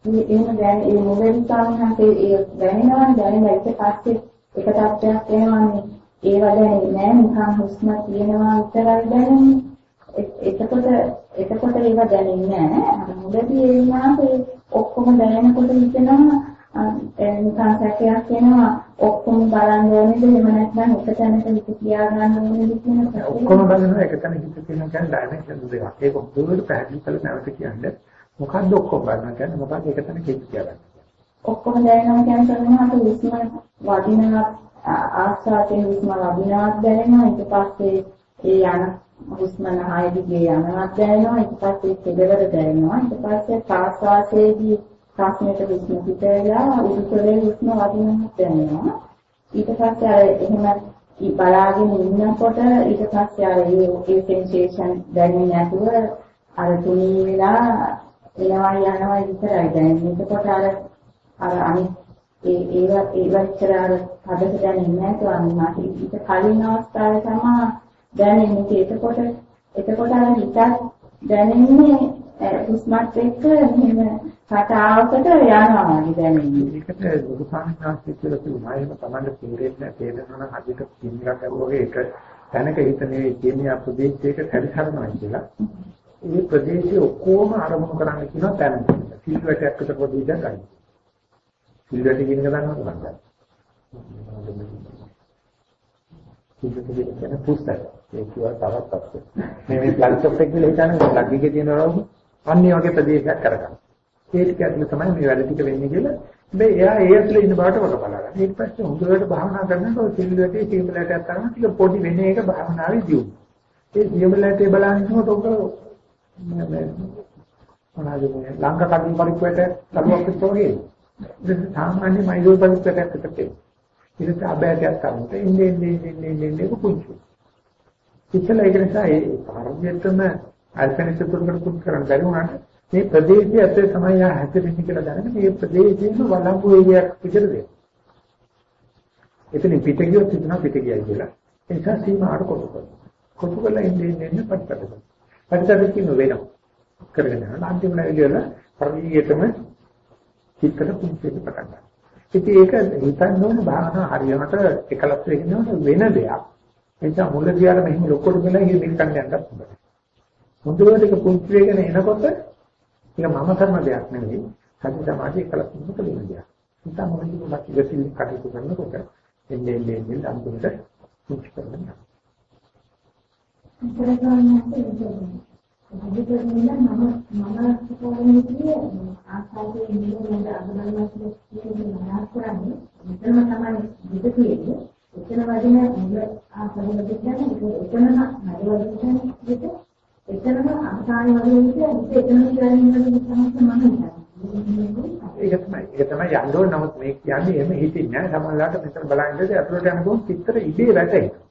මේ එහෙම දැන් ඒ මොලෙන් සාමහන්සේ ඒ දැනෙනවා දැනෙන ඊට පස්සේ එක තත්ත්වයක් වෙනවානේ ඒව දැනෙන්නේ නැහැ. නිකන් හුස්ම තියෙනවා විතරයි දැනෙන්නේ. එතකොට එතකොට ඒව දැනෙන්නේ නැහැ. අර මුලදී ඒ වුණාට ඔක්කොම දැනෙනකොට හිතෙනවා නිකන් සැකයක් එනවා. ඔක්කොම බලන්න ඕනේද එහෙම නැත්නම් එක තැනක හිත තියාගන්න ඕනේද කියන එක. ඔක්කොම බලනවා එක තැන හිත තියෙන කියන්නේ ඩයිමන්ෂන් දෙකක් ඒක දුරට පැහැදිලි කරලා නැවත කියන්නේ. මොකද්ද ඔක්කොම බලනවා? කියන්නේ මොකද්ද එක තැන හිත තියාගන්න ඔක්කොම දැනෙනවා කියන්නේ සමහරවිට විස්ම වදිනවා ආස්වාදයෙන් විස්ම වදිනවත් දැනෙනවා. ඊට පස්සේ ඒ යන හුස්ම නහය දිගේ යනවත් දැනෙනවා. ඊට පස්සේ කෙලවර දැනෙනවා. ඊට පස්සේ ප්‍රාශ්වාසයේදී ප්‍රශ්නෙට හුස්ම පිට වෙලා උඩුතලේ හුස්ම වදිනවත් දැනෙනවා. ඊට පස්සේ අර එහෙම බලාගෙන ඉන්නකොට ඊට පස්සේ අර ඒ සෙන්සේෂන් දැනෙන්නේ නැතුව අර තුනී වෙලා එනවා යනවා විතරයි දැනෙන්නේ. එතකොට අර අර අනිත් ඒ ඒව ඒවච්චර අර හදට දැනෙන්නේ නැතුව අනිවාට ඊට කලින් අවස්ථාවේ තමයි දැනෙන්නේ. එතකොට එතකොට අර හිතත් දැනෙන්නේ හුස්මත් එක්ක මෙහෙම කතාවකට යනවා වගේ දැනෙන්නේ. ඒකට ලොකු සංඥාස්තික කියලා කියනවා. එහෙම තමයි තේරෙන්නේ තේරෙනවා නම් අදිට පින්ගක් වගේ එක තැනක හිත නෙවෙයි කියන්නේ ප්‍රදේශයක පරිසරණයි කියලා. මේ ප්‍රදේශයේ ඔක්කොම අරමුණු කරන්න කියනවා තැන. සිල්වැටයක් විතර පොඩි ඉඳන් ගන්න. සිල්වැට කියන එක දන්නවද මන්ද? සිල්වැට කියන පුස්තක. ඒක කිව්වා තවත් අත්ද. මේ මේ ප්ලග් ෂොප් එක කියලා හිතන්නේ ප්ලග් එකේ තියෙන රවුම අන්නේ වගේ ප්‍රදේශයක් කරගන්න. ඒ ටික ඇතුළේ තමයි මේ වැඩ ටික වෙන්නේ කියලා. මේ එයා ඒ ඇතුළේ ඉන්න බවට වල බලගන්න. ඊට පස්සේ හොඳට භාවනා කරනකොට සිල්ලටේ සීමලටයක් කරන ටික පොඩි වෙන එක භාවනාවේ දියුණු. ඒ සීමලටේ බලනකොට ඔක මේ මොනවාද මේ ලංකා කඩින් පරිප්පුවට කඩුවක් පිටෝගේ. ඒක සාමාන්‍ය මයිලෝ පරිප්පුවකට පිටේ. ඊට අබෑටයක් කරනකොට ඉන්නේ ඉන්නේ ඉන්නේ ඉන්නේ කුංචු. ඉතල ඒක නිසා ඒ පරිද්දෙතම අල්පනිත තුනකට කුත් කරන්න බැරි වුණාට මේ ප්‍රදේශයේ ඇත්තේ තමයි ආ හැදෙන්නේ කියලා දැනගෙන මේ ප්‍රදේශයේම වළංගු ඒරියක් විතර දෙනවා. එතන පිට ගියොත් හිතනවා පිට ගියයි කියලා. ඒ නිසා සීමාවට කොටු කරනවා. කොටු කරලා ඉන්නේ ඉන්නේ පරිත්තද කරනවා. පරිත්තද කියන වෙනවා. කරගෙන යනවා. අන්තිමට එළියලා පරිගියටම චිත්තට පුංචිට පටන් ගන්නවා. ඉතින් ඒක හිතන්න ඕන භාවනා හරියකට එකලස් වෙනකොට වෙන දෙයක්. ඒ නිසා මුලදී අර මෙහිම ලොකුට ගලා ඉන්නේ නිකන් යන්නත් බෑ. මුදුවට එක පුංචි වෙගෙන එනකොට ඒක මම කරන දෙයක් නෙවෙයි. සති සමාධිය කලක් මුක දෙන දෙයක්. නිසා මොකද මේ ඉතින් කටයුතු කරනකොට එන්නේ එන්නේ එන්නේ අන්තිමට මුච් කරනවා. අධිකරණය මම මම කොහොමද කියන්නේ ආස්වාදයේ නිරෝධ අබලමත් කියන මනස් කරන්නේ මෙතනම තමයි විද කියන්නේ එතන වදින මුල ආස්වාදයේ කියන්නේ එතනම නඩවදින විද එතනම අවසානයේ වදින විද එතනම කියන්නේ තමයි මම හිතන්නේ. ඒක තමයි. ඒක තමයි යන්න ඕන. නමුත් මේ කියන්නේ එහෙම හිතින්නේ නැහැ. සමහරවිට මෙතන බලන්නේ අතුලට යනකොට පිටතට ඉබේ වැටෙනවා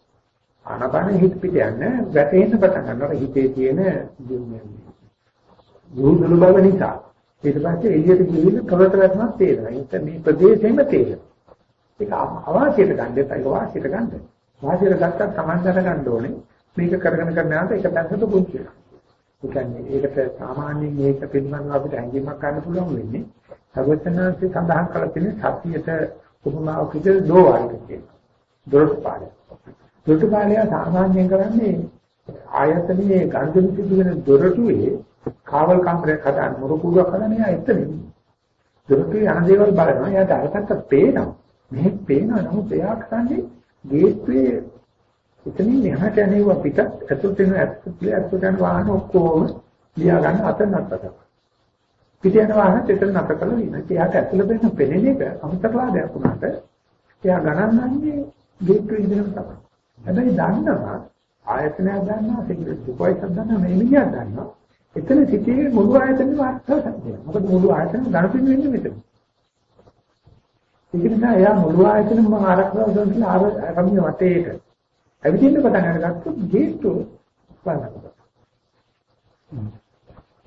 ආනපාන හිත පිට යන්නේ වැටෙන්න පටන් ගන්නවා. හිතේ තියෙන දුරුදුළු බව නිසා. ඊට පස්සේ එළියට ගිහින් කවරට වැටෙනවා තේරෙනවා. ඒක මේ ප්‍රදේශෙම තේරෙනවා. ඒක අවාසියට ගන්න එපා. ඒක වාසියට ගන්න. වාසියට ගත්තත් Taman දර ගන්න ඕනේ. මේක කරගෙන කරන යනකොට ඒක පැත්තට පුංචි වෙනවා. ඒ කියන්නේ ඒකට සාමාන්‍යයෙන් මේක පිළිබඳව අපිට හැඟීමක් ගන්න පුළුවන් වෙන්නේ සර්වඥාන්සේ සඳහන් කරලා තියෙන සතියට උපමාවක් විදිහට දෝවාරික කියනවා දොරටු පාඩය දොරටු පාඩය සාමාන්‍යයෙන් කරන්නේ ආයතනයේ ගන්ධ සිදු වෙන දොරටුවේ කාවල් කාමරයක් හදාන්න මුරුකුඩක් හදන එයා එතන දොරටුවේ යන දේවල් බලනවා. එයාට අරකට පේනවා. මේ පේනවා. නමුත් එයා කරන්නේ ගේට්වේ එතනින් එහාට යනවා පිටත් ඇතුළට එන ඇතුළට ඇතුළට යන වාහන ඔක්කොම ලියා ගන්න අත නත්තට පිට යන වාහන එතන නතර කරලා ඉන්න. එයාට ඇතුළට වෙන පෙනෙන එක අමතරලාදයක් වුණාට එයා ගණන් ගන්නේ ගේට්වේ ඉඳන් තමයි. හැබැයි දන්නවා ආයතනයක් ගන්නවා සිගරට් සුපයිසක් ගන්නවා මේ මිනිහා ගන්නවා එතන සිටියේ මුළු ආයතනෙම අර්ථයක් මොකද මුළු ආයතනෙම ධනපින් වෙන්නේ මෙතන ඒක නිසා එයා මුළු ආයතනෙම මම ආරක්ෂා කරන කියලා ආරම්භ වටේට ඇවිදින්න පටන් අරගත්තොත් ගේට්ටු බලනවා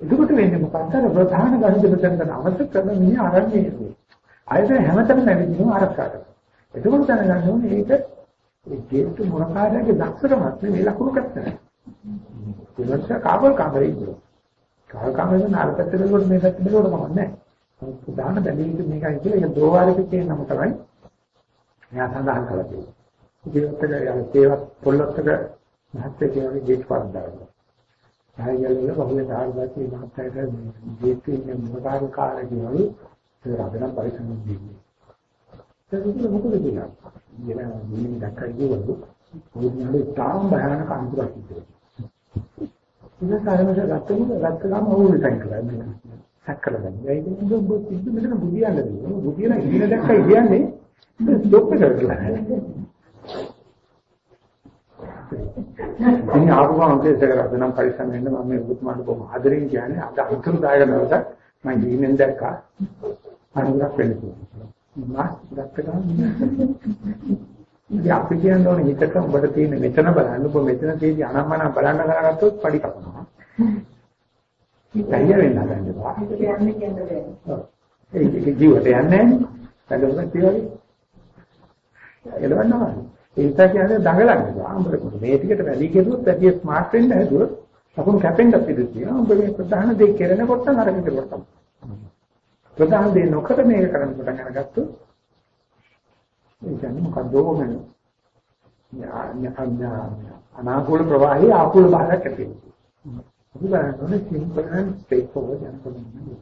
එතකොට වෙන්නේ මොකක්ද අර ප්‍රධාන ගණිත ප්‍රචන්ඩන අවශ්‍ය කරන මිනිහ ආරම්භයේ ආයතන හැමතැනම ඇවිදිනවා ආරක්ෂා කරනවා එතකොට දැනගන්න ඕනේ ඒක ඒ ජීවිත මොන කාර්යයක දක්ෂකමක් නෙවෙයි ලකුණුකත් නැහැ. ඒවත් කාබල් කාමරේ ඉන්නවා. කාබල් කාමරේ නාරකට බලනකොට මේකට බලනකොට කමක් නැහැ. ප්‍රධාන බැලීම මේකයි කියලා ඒක දෝවාරික කියන නම තමයි එයා සඳහන් කරලා තියෙන්නේ. ජීවිතක යන තේවත් පොල්ලත්තක මහත්ය කියන්නේ ජීවිත පරදාරනවා. ආයෙත් බහුවේ සාර්ථකයි මහත්යට ජීවිතේ මොනවාරි කාර්යයකදී ඒ රබන පරිසම් දෙන්නේ. ඒක මොකද කියන්නේ? ඉගෙන ගන්න දැක්කයි කියවලු මොකද තාම භයානක අන්තරයක් තිබෙනවා. ඉතින් කාරණක ගත්තම ගත්ත ගම ඕනේ සයිකල් එක. සැකලෙන්. ඒක නිකන් ඔබ තිබ්බ මෙතන බුදියන්න දෙනවා. බුදියලා ඉගෙන දැක්කයි කියන්නේ ස්ටොප් එක කරලා. ඉතින් ආපු ගමන් උදේට කරලා නම් පරිස්සම් වෙන්න මම මේ ඔබතුමාට කොහොම ආදරෙන් කියන්නේ අද අතුරුදායක දවසක් මම ජීනෙන් දැක්කා අනුරක් වෙන්න පුළුවන්. මාස් ගත්ත ගමන් ඉතින් අපි කියන්න ඕනේ හිතට උඹට තියෙන මෙතන බලන්න ඔබ මෙතන තියෙදි අනම්මන බලන්න කරගත්තොත් පඩි කපනවා. ඉතින් වෙන්න හදන්න බා. කියන්නේ කියන්නේ. ඒක ජීවිතය යන්නේ නැහැ. වැඩම තියවලු. එළවන්නවා. ඒ නිසා කියන්නේ දඟලන්නේ බා. උඹට මේ ටිකට වැඩි කෙරුවොත් වැඩි ස්මාර්ට් වෙන්න හැදුවොත් අපුන් කැපෙන්න පිටු තියෙනවා. උඹ මේ ප්‍රධාන දේ කරනකොට නරකට කරනවා. ප්‍රධාන දේ නොකර මේක කරන්න පටන් අරගත්තොත් ඒ කියන්නේ මොකද්ද ඕමන අනාකූල ප්‍රවාහයේ ආකූල භාගයක් ඇති වෙනවා. අපි බලන්නේ සිම්පල් and straightforward යන කෙනෙක්.